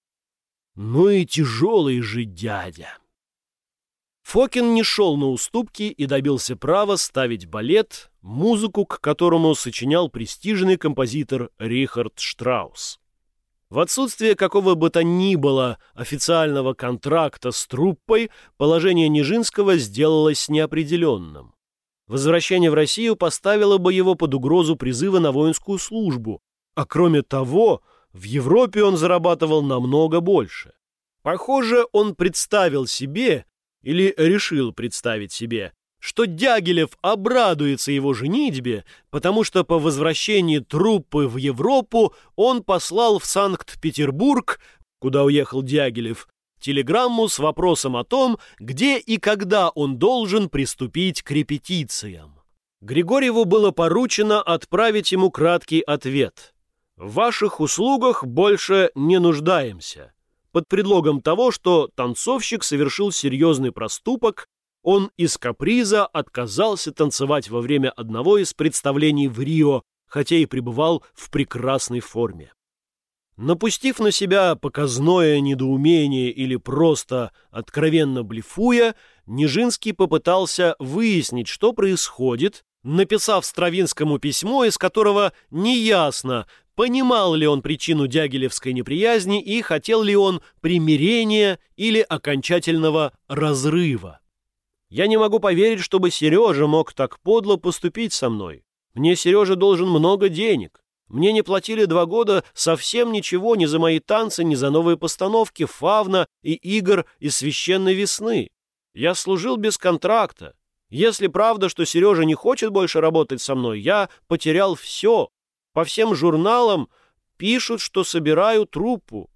«Ну и тяжелый же дядя». Фокин не шел на уступки и добился права ставить балет, музыку к которому сочинял престижный композитор Рихард Штраус. В отсутствие какого бы то ни было официального контракта с труппой, положение Нижинского сделалось неопределенным. Возвращение в Россию поставило бы его под угрозу призыва на воинскую службу, а кроме того, в Европе он зарабатывал намного больше. Похоже, он представил себе, или решил представить себе, что Дягилев обрадуется его женитьбе, потому что по возвращении труппы в Европу он послал в Санкт-Петербург, куда уехал Дягилев, телеграмму с вопросом о том, где и когда он должен приступить к репетициям. Григорьеву было поручено отправить ему краткий ответ. «В ваших услугах больше не нуждаемся» под предлогом того, что танцовщик совершил серьезный проступок, он из каприза отказался танцевать во время одного из представлений в Рио, хотя и пребывал в прекрасной форме. Напустив на себя показное недоумение или просто откровенно блефуя, Нижинский попытался выяснить, что происходит, написав Стравинскому письмо, из которого неясно, понимал ли он причину дягилевской неприязни и хотел ли он примирения или окончательного разрыва. «Я не могу поверить, чтобы Сережа мог так подло поступить со мной. Мне Сережа должен много денег. Мне не платили два года совсем ничего ни за мои танцы, ни за новые постановки «Фавна» и «Игр» из «Священной весны». Я служил без контракта. Если правда, что Сережа не хочет больше работать со мной, я потерял все. По всем журналам пишут, что собираю труппу.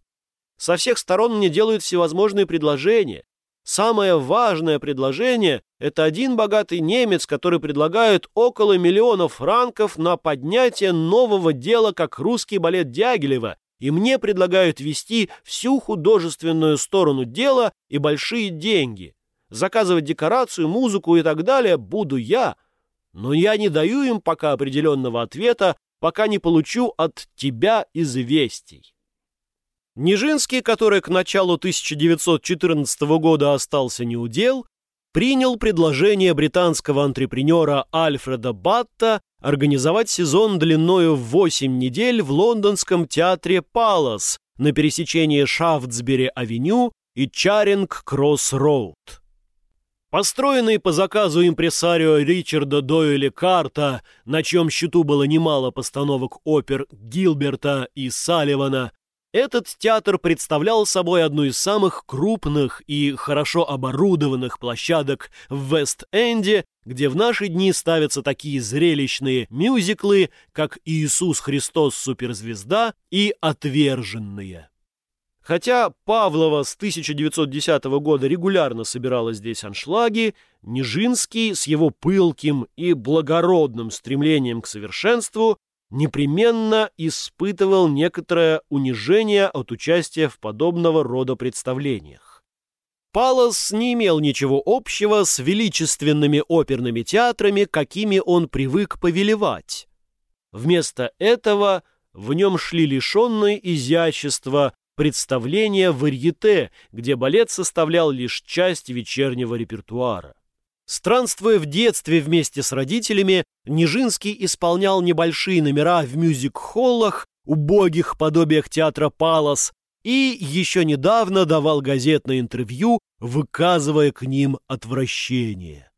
Со всех сторон мне делают всевозможные предложения. Самое важное предложение – это один богатый немец, который предлагает около миллиона франков на поднятие нового дела, как русский балет Дягилева, и мне предлагают вести всю художественную сторону дела и большие деньги. Заказывать декорацию, музыку и так далее буду я, но я не даю им пока определенного ответа, пока не получу от тебя известий. Нижинский, который к началу 1914 года остался неудел, принял предложение британского антрепренера Альфреда Батта организовать сезон длиною в 8 недель в лондонском театре «Палас», на пересечении Шафтсбери-авеню и Чаринг-Кросс-Роуд. Построенный по заказу импресарио Ричарда Дойли Карта, на чем счету было немало постановок опер Гилберта и Салливана, этот театр представлял собой одну из самых крупных и хорошо оборудованных площадок в Вест-Энде, где в наши дни ставятся такие зрелищные мюзиклы, как «Иисус Христос Суперзвезда» и «Отверженные». Хотя Павлова с 1910 года регулярно собирала здесь аншлаги, Нижинский с его пылким и благородным стремлением к совершенству непременно испытывал некоторое унижение от участия в подобного рода представлениях. Палос не имел ничего общего с величественными оперными театрами, какими он привык повелевать. Вместо этого в нем шли лишенные изящества представления в варьете, где балет составлял лишь часть вечернего репертуара. Странствуя в детстве вместе с родителями, Нижинский исполнял небольшие номера в мюзик-холлах, убогих подобиях театра «Палас», и еще недавно давал газетное интервью, выказывая к ним отвращение.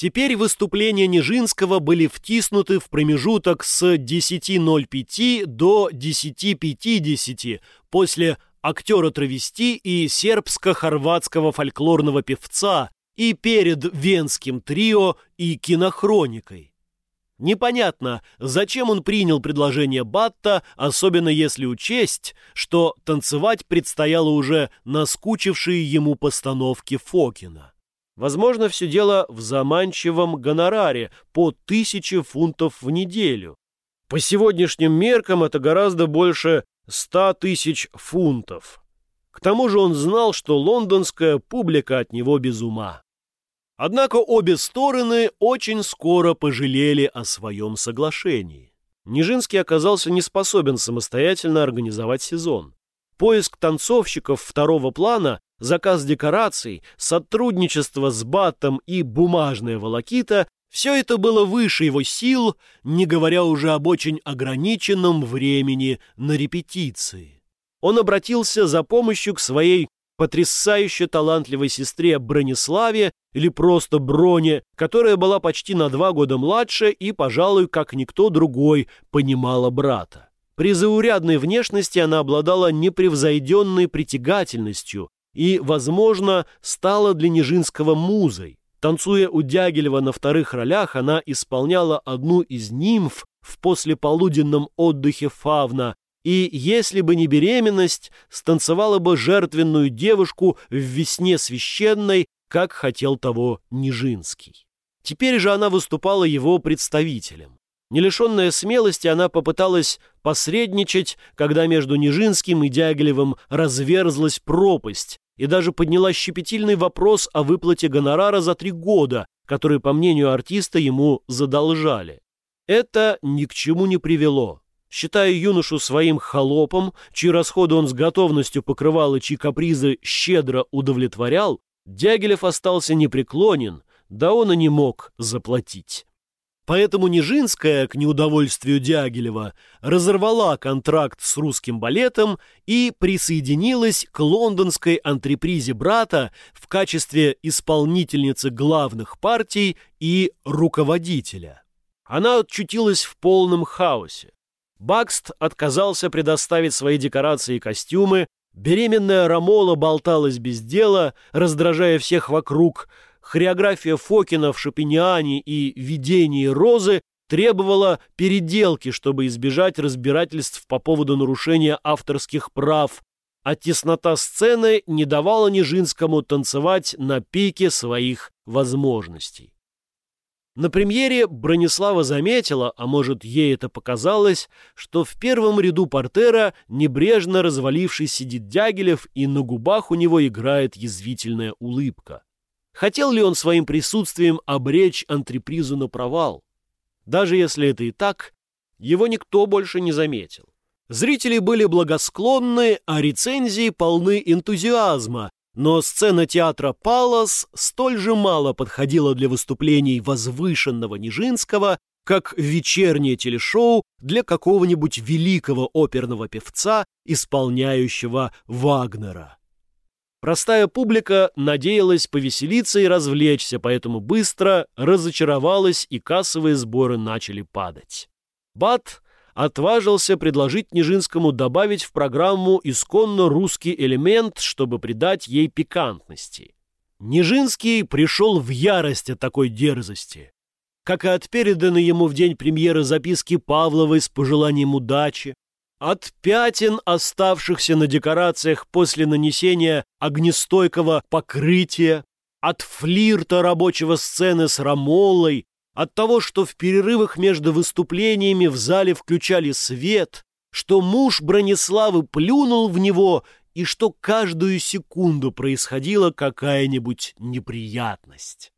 Теперь выступления Нижинского были втиснуты в промежуток с 10.05 до 10.50 после актера-травести и сербско-хорватского фольклорного певца, и перед Венским трио и кинохроникой. Непонятно, зачем он принял предложение Батта, особенно если учесть, что танцевать предстояло уже наскучившие ему постановки Фокина. Возможно, все дело в заманчивом гонораре по тысяче фунтов в неделю. По сегодняшним меркам это гораздо больше ста тысяч фунтов. К тому же он знал, что лондонская публика от него без ума. Однако обе стороны очень скоро пожалели о своем соглашении. Нижинский оказался не способен самостоятельно организовать сезон. Поиск танцовщиков второго плана, заказ декораций, сотрудничество с Батом и бумажная волокита – все это было выше его сил, не говоря уже об очень ограниченном времени на репетиции. Он обратился за помощью к своей потрясающе талантливой сестре Брониславе или просто Броне, которая была почти на два года младше и, пожалуй, как никто другой, понимала брата. При заурядной внешности она обладала непревзойденной притягательностью и, возможно, стала для Нижинского музой. Танцуя у Дягилева на вторых ролях, она исполняла одну из нимф в послеполуденном отдыхе Фавна, и, если бы не беременность, станцевала бы жертвенную девушку в весне священной, как хотел того Нижинский. Теперь же она выступала его представителем. Не лишенная смелости, она попыталась посредничать, когда между Нижинским и Дягилевым разверзлась пропасть, и даже подняла щепетильный вопрос о выплате гонорара за три года, который, по мнению артиста, ему задолжали. Это ни к чему не привело. Считая юношу своим холопом, чьи расходы он с готовностью покрывал и чьи капризы щедро удовлетворял, Дягилев остался непреклонен, да он и не мог заплатить. Поэтому Нижинская, к неудовольствию Дягилева, разорвала контракт с русским балетом и присоединилась к лондонской антрепризе брата в качестве исполнительницы главных партий и руководителя. Она очутилась в полном хаосе. Бакст отказался предоставить свои декорации и костюмы, беременная Рамола болталась без дела, раздражая всех вокруг, хореография Фокина в Шопениане и видении Розы требовала переделки, чтобы избежать разбирательств по поводу нарушения авторских прав, а теснота сцены не давала Нижинскому танцевать на пике своих возможностей. На премьере Бронислава заметила, а может ей это показалось, что в первом ряду портера небрежно развалившись сидит Дягилев, и на губах у него играет язвительная улыбка. Хотел ли он своим присутствием обречь антрепризу на провал? Даже если это и так, его никто больше не заметил. Зрители были благосклонны, а рецензии полны энтузиазма, но сцена театра «Палас» столь же мало подходила для выступлений возвышенного Нижинского, как вечернее телешоу для какого-нибудь великого оперного певца, исполняющего Вагнера. Простая публика надеялась повеселиться и развлечься, поэтому быстро разочаровалась, и кассовые сборы начали падать. Бат отважился предложить Нижинскому добавить в программу исконно русский элемент, чтобы придать ей пикантности. Нижинский пришел в ярость от такой дерзости. Как и от переданной ему в день премьеры записки Павловой с пожеланием удачи, от пятен, оставшихся на декорациях после нанесения огнестойкого покрытия, от флирта рабочего сцены с Рамолой, от того, что в перерывах между выступлениями в зале включали свет, что муж Брониславы плюнул в него и что каждую секунду происходила какая-нибудь неприятность.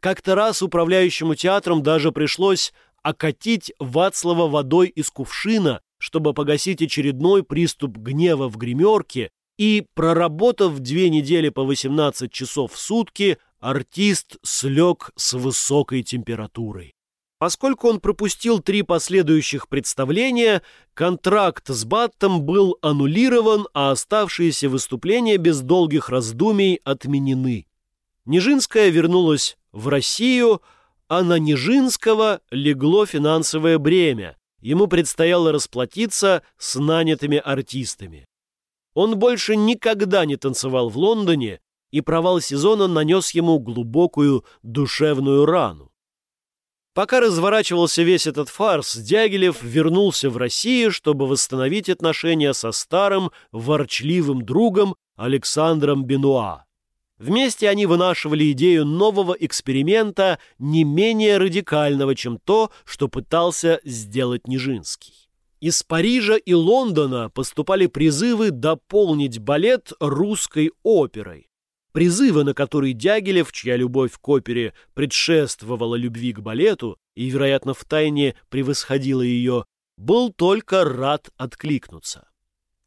Как-то раз управляющему театром даже пришлось окатить Вацлава водой из кувшина, чтобы погасить очередной приступ гнева в гримерке, и, проработав две недели по 18 часов в сутки, артист слег с высокой температурой. Поскольку он пропустил три последующих представления, контракт с Баттом был аннулирован, а оставшиеся выступления без долгих раздумий отменены. Нижинская вернулась в Россию, а на Нижинского легло финансовое бремя, ему предстояло расплатиться с нанятыми артистами. Он больше никогда не танцевал в Лондоне, и провал сезона нанес ему глубокую душевную рану. Пока разворачивался весь этот фарс, Дягилев вернулся в Россию, чтобы восстановить отношения со старым, ворчливым другом Александром Бенуа. Вместе они вынашивали идею нового эксперимента, не менее радикального, чем то, что пытался сделать Нижинский. Из Парижа и Лондона поступали призывы дополнить балет русской оперой. Призывы, на которые Дягилев, чья любовь к опере предшествовала любви к балету и, вероятно, втайне превосходила ее, был только рад откликнуться.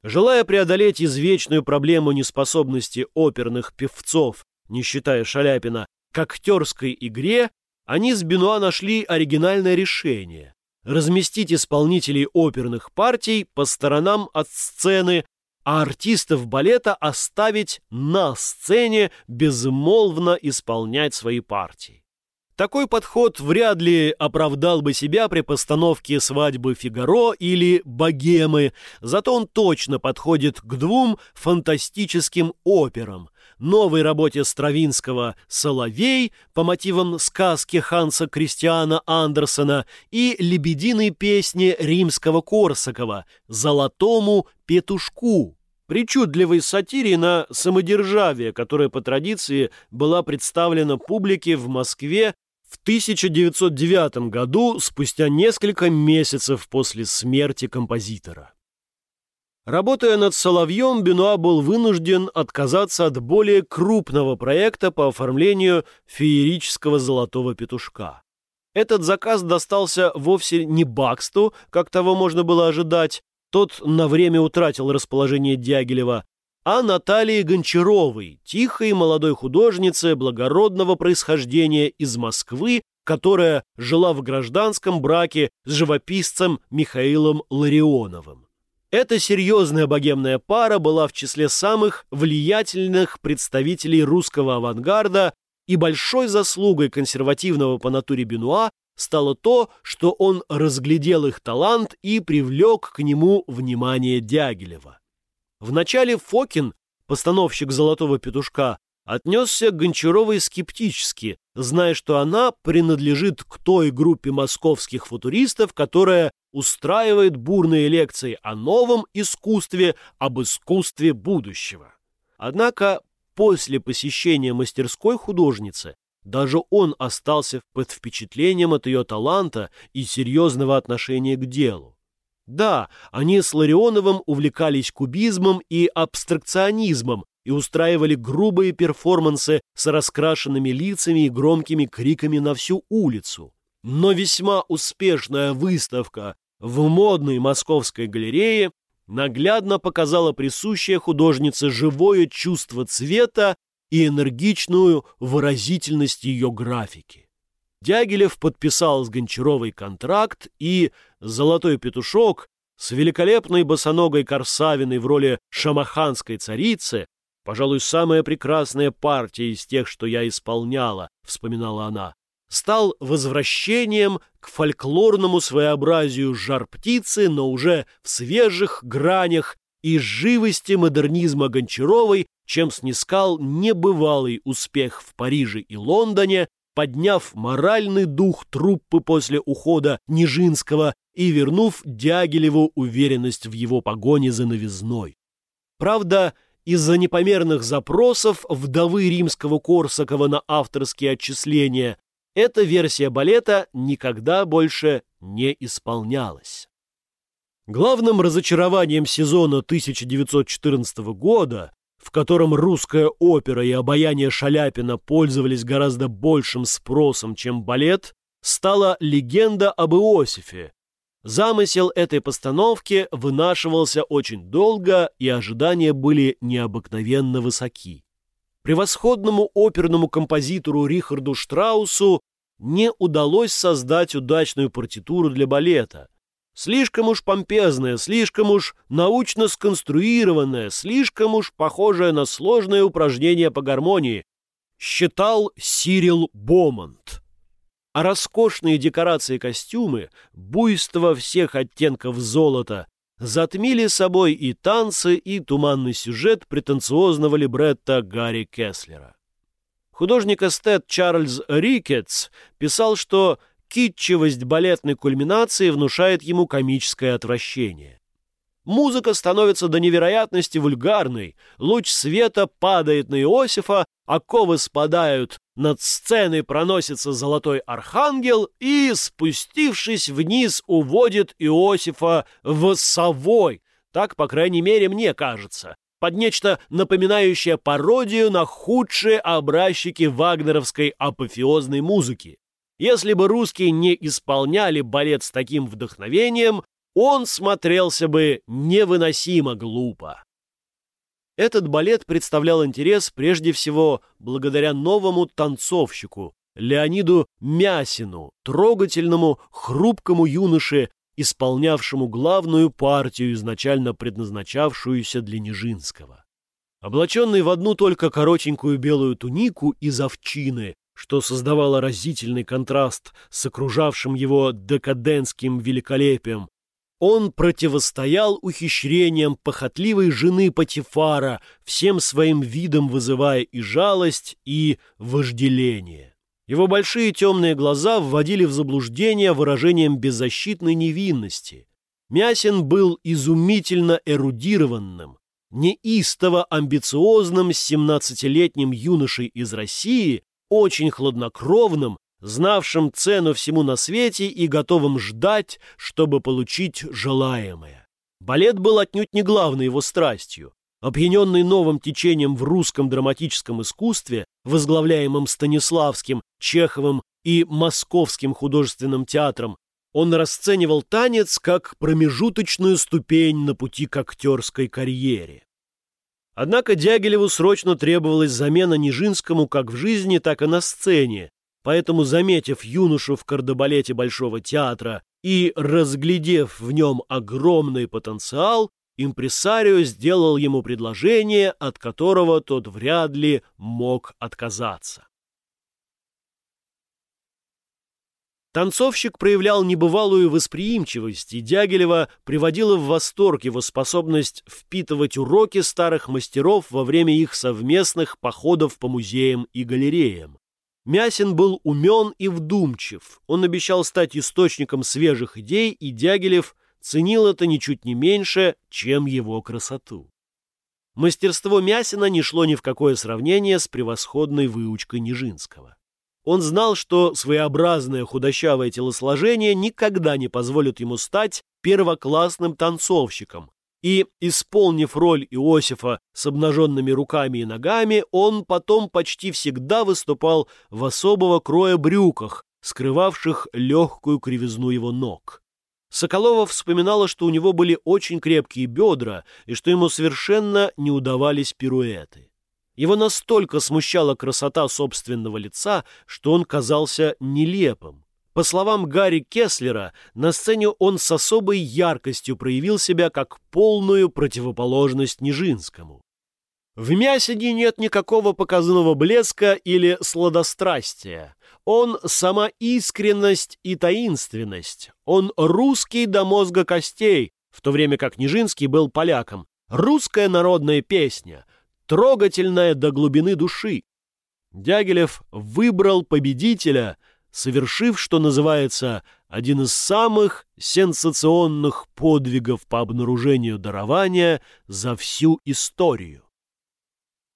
Желая преодолеть извечную проблему неспособности оперных певцов, не считая Шаляпина, к актерской игре, они с Бенуа нашли оригинальное решение – разместить исполнителей оперных партий по сторонам от сцены, а артистов балета оставить на сцене безмолвно исполнять свои партии. Такой подход вряд ли оправдал бы себя при постановке «Свадьбы Фигаро» или «Богемы», зато он точно подходит к двум фантастическим операм – новой работе Стравинского «Соловей» по мотивам сказки Ханса Кристиана Андерсона и лебединой песни римского Корсакова «Золотому петушку», причудливой сатире на самодержавие, которая по традиции была представлена публике в Москве в 1909 году, спустя несколько месяцев после смерти композитора. Работая над «Соловьем», Бенуа был вынужден отказаться от более крупного проекта по оформлению феерического «Золотого петушка». Этот заказ достался вовсе не Баксту, как того можно было ожидать, тот на время утратил расположение Дягилева, а Натальи Гончаровой, тихой молодой художнице благородного происхождения из Москвы, которая жила в гражданском браке с живописцем Михаилом Ларионовым. Эта серьезная богемная пара была в числе самых влиятельных представителей русского авангарда, и большой заслугой консервативного по натуре Бенуа стало то, что он разглядел их талант и привлек к нему внимание Дягилева. Вначале Фокин, постановщик «Золотого петушка», отнесся к Гончаровой скептически, зная, что она принадлежит к той группе московских футуристов, которая устраивает бурные лекции о новом искусстве, об искусстве будущего. Однако после посещения мастерской художницы даже он остался под впечатлением от ее таланта и серьезного отношения к делу. Да, они с Ларионовым увлекались кубизмом и абстракционизмом и устраивали грубые перформансы с раскрашенными лицами и громкими криками на всю улицу. Но весьма успешная выставка в модной московской галерее наглядно показала присущее художнице живое чувство цвета и энергичную выразительность ее графики. Дягилев подписал с Гончаровой контракт, и «Золотой петушок» с великолепной босоногой Корсавиной в роли шамаханской царицы, пожалуй, самая прекрасная партия из тех, что я исполняла, вспоминала она, стал возвращением к фольклорному своеобразию жар-птицы, но уже в свежих гранях и живости модернизма Гончаровой, чем снискал небывалый успех в Париже и Лондоне, подняв моральный дух труппы после ухода Нижинского и вернув Дягилеву уверенность в его погоне за новизной. Правда, из-за непомерных запросов вдовы римского Корсакова на авторские отчисления эта версия балета никогда больше не исполнялась. Главным разочарованием сезона 1914 года, в котором русская опера и обаяние Шаляпина пользовались гораздо большим спросом, чем балет, стала легенда об Иосифе. Замысел этой постановки вынашивался очень долго, и ожидания были необыкновенно высоки превосходному оперному композитору Рихарду Штраусу не удалось создать удачную партитуру для балета. Слишком уж помпезная, слишком уж научно сконструированная, слишком уж похожая на сложное упражнение по гармонии, считал Сирил Бомонт. А роскошные декорации костюмы, буйство всех оттенков золота, затмили собой и танцы, и туманный сюжет претенциозного либретто Гарри Кеслера. Художник-эстет Чарльз Рикетс писал, что китчевость балетной кульминации внушает ему комическое отвращение. Музыка становится до невероятности вульгарной, луч света падает на Иосифа, оковы спадают, над сценой проносится золотой архангел и, спустившись вниз, уводит Иосифа в совой. Так, по крайней мере, мне кажется. Под нечто напоминающее пародию на худшие образчики вагнеровской апофеозной музыки. Если бы русские не исполняли балет с таким вдохновением, он смотрелся бы невыносимо глупо. Этот балет представлял интерес прежде всего благодаря новому танцовщику Леониду Мясину, трогательному, хрупкому юноше, исполнявшему главную партию, изначально предназначавшуюся для Нижинского. Облаченный в одну только коротенькую белую тунику из овчины, что создавало разительный контраст с окружавшим его декадентским великолепием, он противостоял ухищрениям похотливой жены Патифара, всем своим видом вызывая и жалость, и вожделение. Его большие темные глаза вводили в заблуждение выражением беззащитной невинности. Мясин был изумительно эрудированным, неистово амбициозным 17-летним юношей из России, очень хладнокровным, знавшим цену всему на свете и готовым ждать, чтобы получить желаемое. Балет был отнюдь не главной его страстью. Опьяненный новым течением в русском драматическом искусстве, возглавляемым Станиславским, Чеховым и Московским художественным театром, он расценивал танец как промежуточную ступень на пути к актерской карьере. Однако Дягилеву срочно требовалась замена Нижинскому как в жизни, так и на сцене, Поэтому, заметив юношу в кардебалете Большого театра и разглядев в нем огромный потенциал, импресарио сделал ему предложение, от которого тот вряд ли мог отказаться. Танцовщик проявлял небывалую восприимчивость, и Дягилева приводила в восторг его способность впитывать уроки старых мастеров во время их совместных походов по музеям и галереям. Мясин был умен и вдумчив. Он обещал стать источником свежих идей, и Дягилев ценил это ничуть не меньше, чем его красоту. Мастерство Мясина не шло ни в какое сравнение с превосходной выучкой Нижинского. Он знал, что своеобразное худощавое телосложение никогда не позволит ему стать первоклассным танцовщиком, и, исполнив роль Иосифа с обнаженными руками и ногами, он потом почти всегда выступал в особого кроя брюках, скрывавших легкую кривизну его ног. Соколова вспоминала, что у него были очень крепкие бедра и что ему совершенно не удавались пируэты. Его настолько смущала красота собственного лица, что он казался нелепым. По словам Гарри Кеслера, на сцене он с особой яркостью проявил себя как полную противоположность Нижинскому. В Мясине нет никакого показного блеска или сладострастия. Он сама искренность и таинственность. Он русский до мозга костей, в то время как Нижинский был поляком. Русская народная песня, трогательная до глубины души. Дягилев выбрал победителя, совершив, что называется, один из самых сенсационных подвигов по обнаружению дарования за всю историю.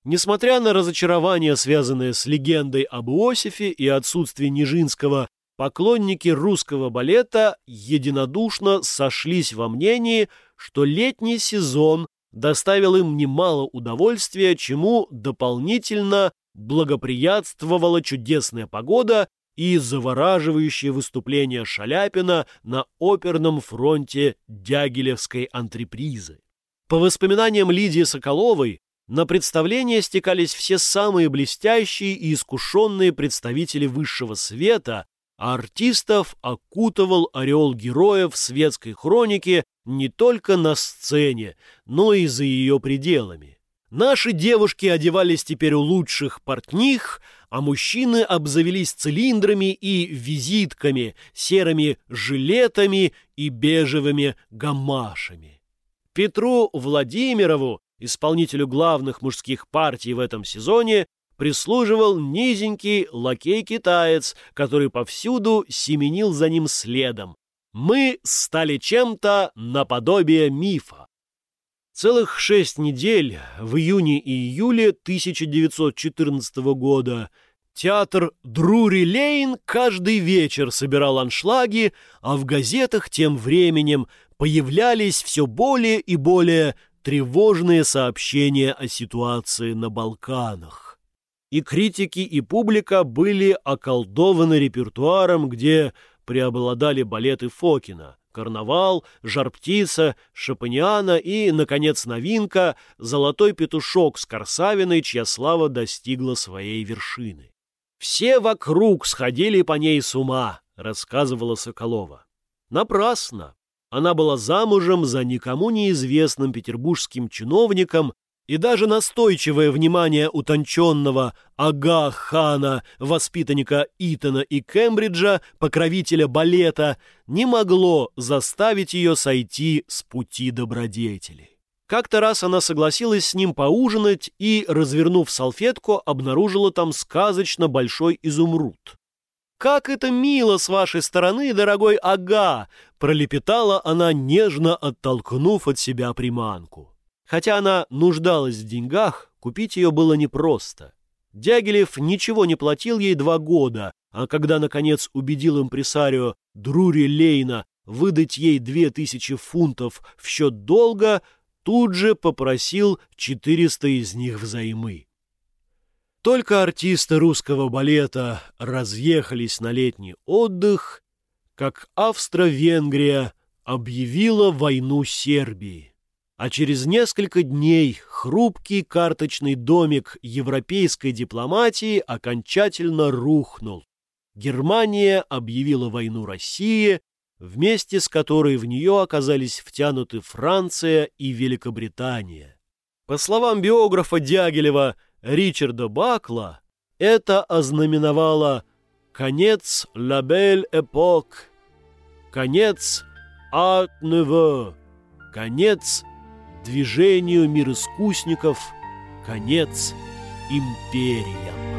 Несмотря на разочарование, связанное с легендой об Иосифе и отсутствие Нижинского, поклонники русского балета единодушно сошлись во мнении, что летний сезон доставил им немало удовольствия, чему дополнительно благоприятствовала чудесная погода и завораживающее выступление Шаляпина на оперном фронте Дягилевской антрепризы. По воспоминаниям Лидии Соколовой, на представление стекались все самые блестящие и искушенные представители высшего света, а артистов окутывал ореол героев светской хроники не только на сцене, но и за ее пределами. Наши девушки одевались теперь у лучших портних, а мужчины обзавелись цилиндрами и визитками, серыми жилетами и бежевыми гамашами. Петру Владимирову исполнителю главных мужских партий в этом сезоне, прислуживал низенький лакей-китаец, который повсюду семенил за ним следом. Мы стали чем-то наподобие мифа. Целых шесть недель в июне и июле 1914 года театр Друри Лейн каждый вечер собирал аншлаги, а в газетах тем временем появлялись все более и более тревожные сообщения о ситуации на Балканах. И критики, и публика были околдованы репертуаром, где преобладали балеты Фокина, «Карнавал», «Жар-птица», «Шапаниана» и, наконец, новинка «Золотой петушок» с Корсавиной, чья слава достигла своей вершины. «Все вокруг сходили по ней с ума», — рассказывала Соколова. Напрасно. Она была замужем за никому неизвестным петербургским чиновником, и даже настойчивое внимание утонченного Ага-хана, воспитанника Итона и Кембриджа, покровителя балета, не могло заставить ее сойти с пути добродетели. Как-то раз она согласилась с ним поужинать и, развернув салфетку, обнаружила там сказочно большой изумруд. «Как это мило с вашей стороны, дорогой Ага!» — пролепетала она, нежно оттолкнув от себя приманку. Хотя она нуждалась в деньгах, купить ее было непросто. Дягилев ничего не платил ей два года, а когда, наконец, убедил импресарио Друри Лейна выдать ей две тысячи фунтов в счет долга, тут же попросил 400 из них взаймы. Только артисты русского балета разъехались на летний отдых, как Австро-Венгрия объявила войну Сербии. А через несколько дней хрупкий карточный домик европейской дипломатии окончательно рухнул. Германия объявила войну России, вместе с которой в нее оказались втянуты Франция и Великобритания. По словам биографа Дягилева, Ричарда Бакла, это ознаменовало конец «La Belle Époque», конец «Art Nouveau», конец движению мир искусников, конец империям.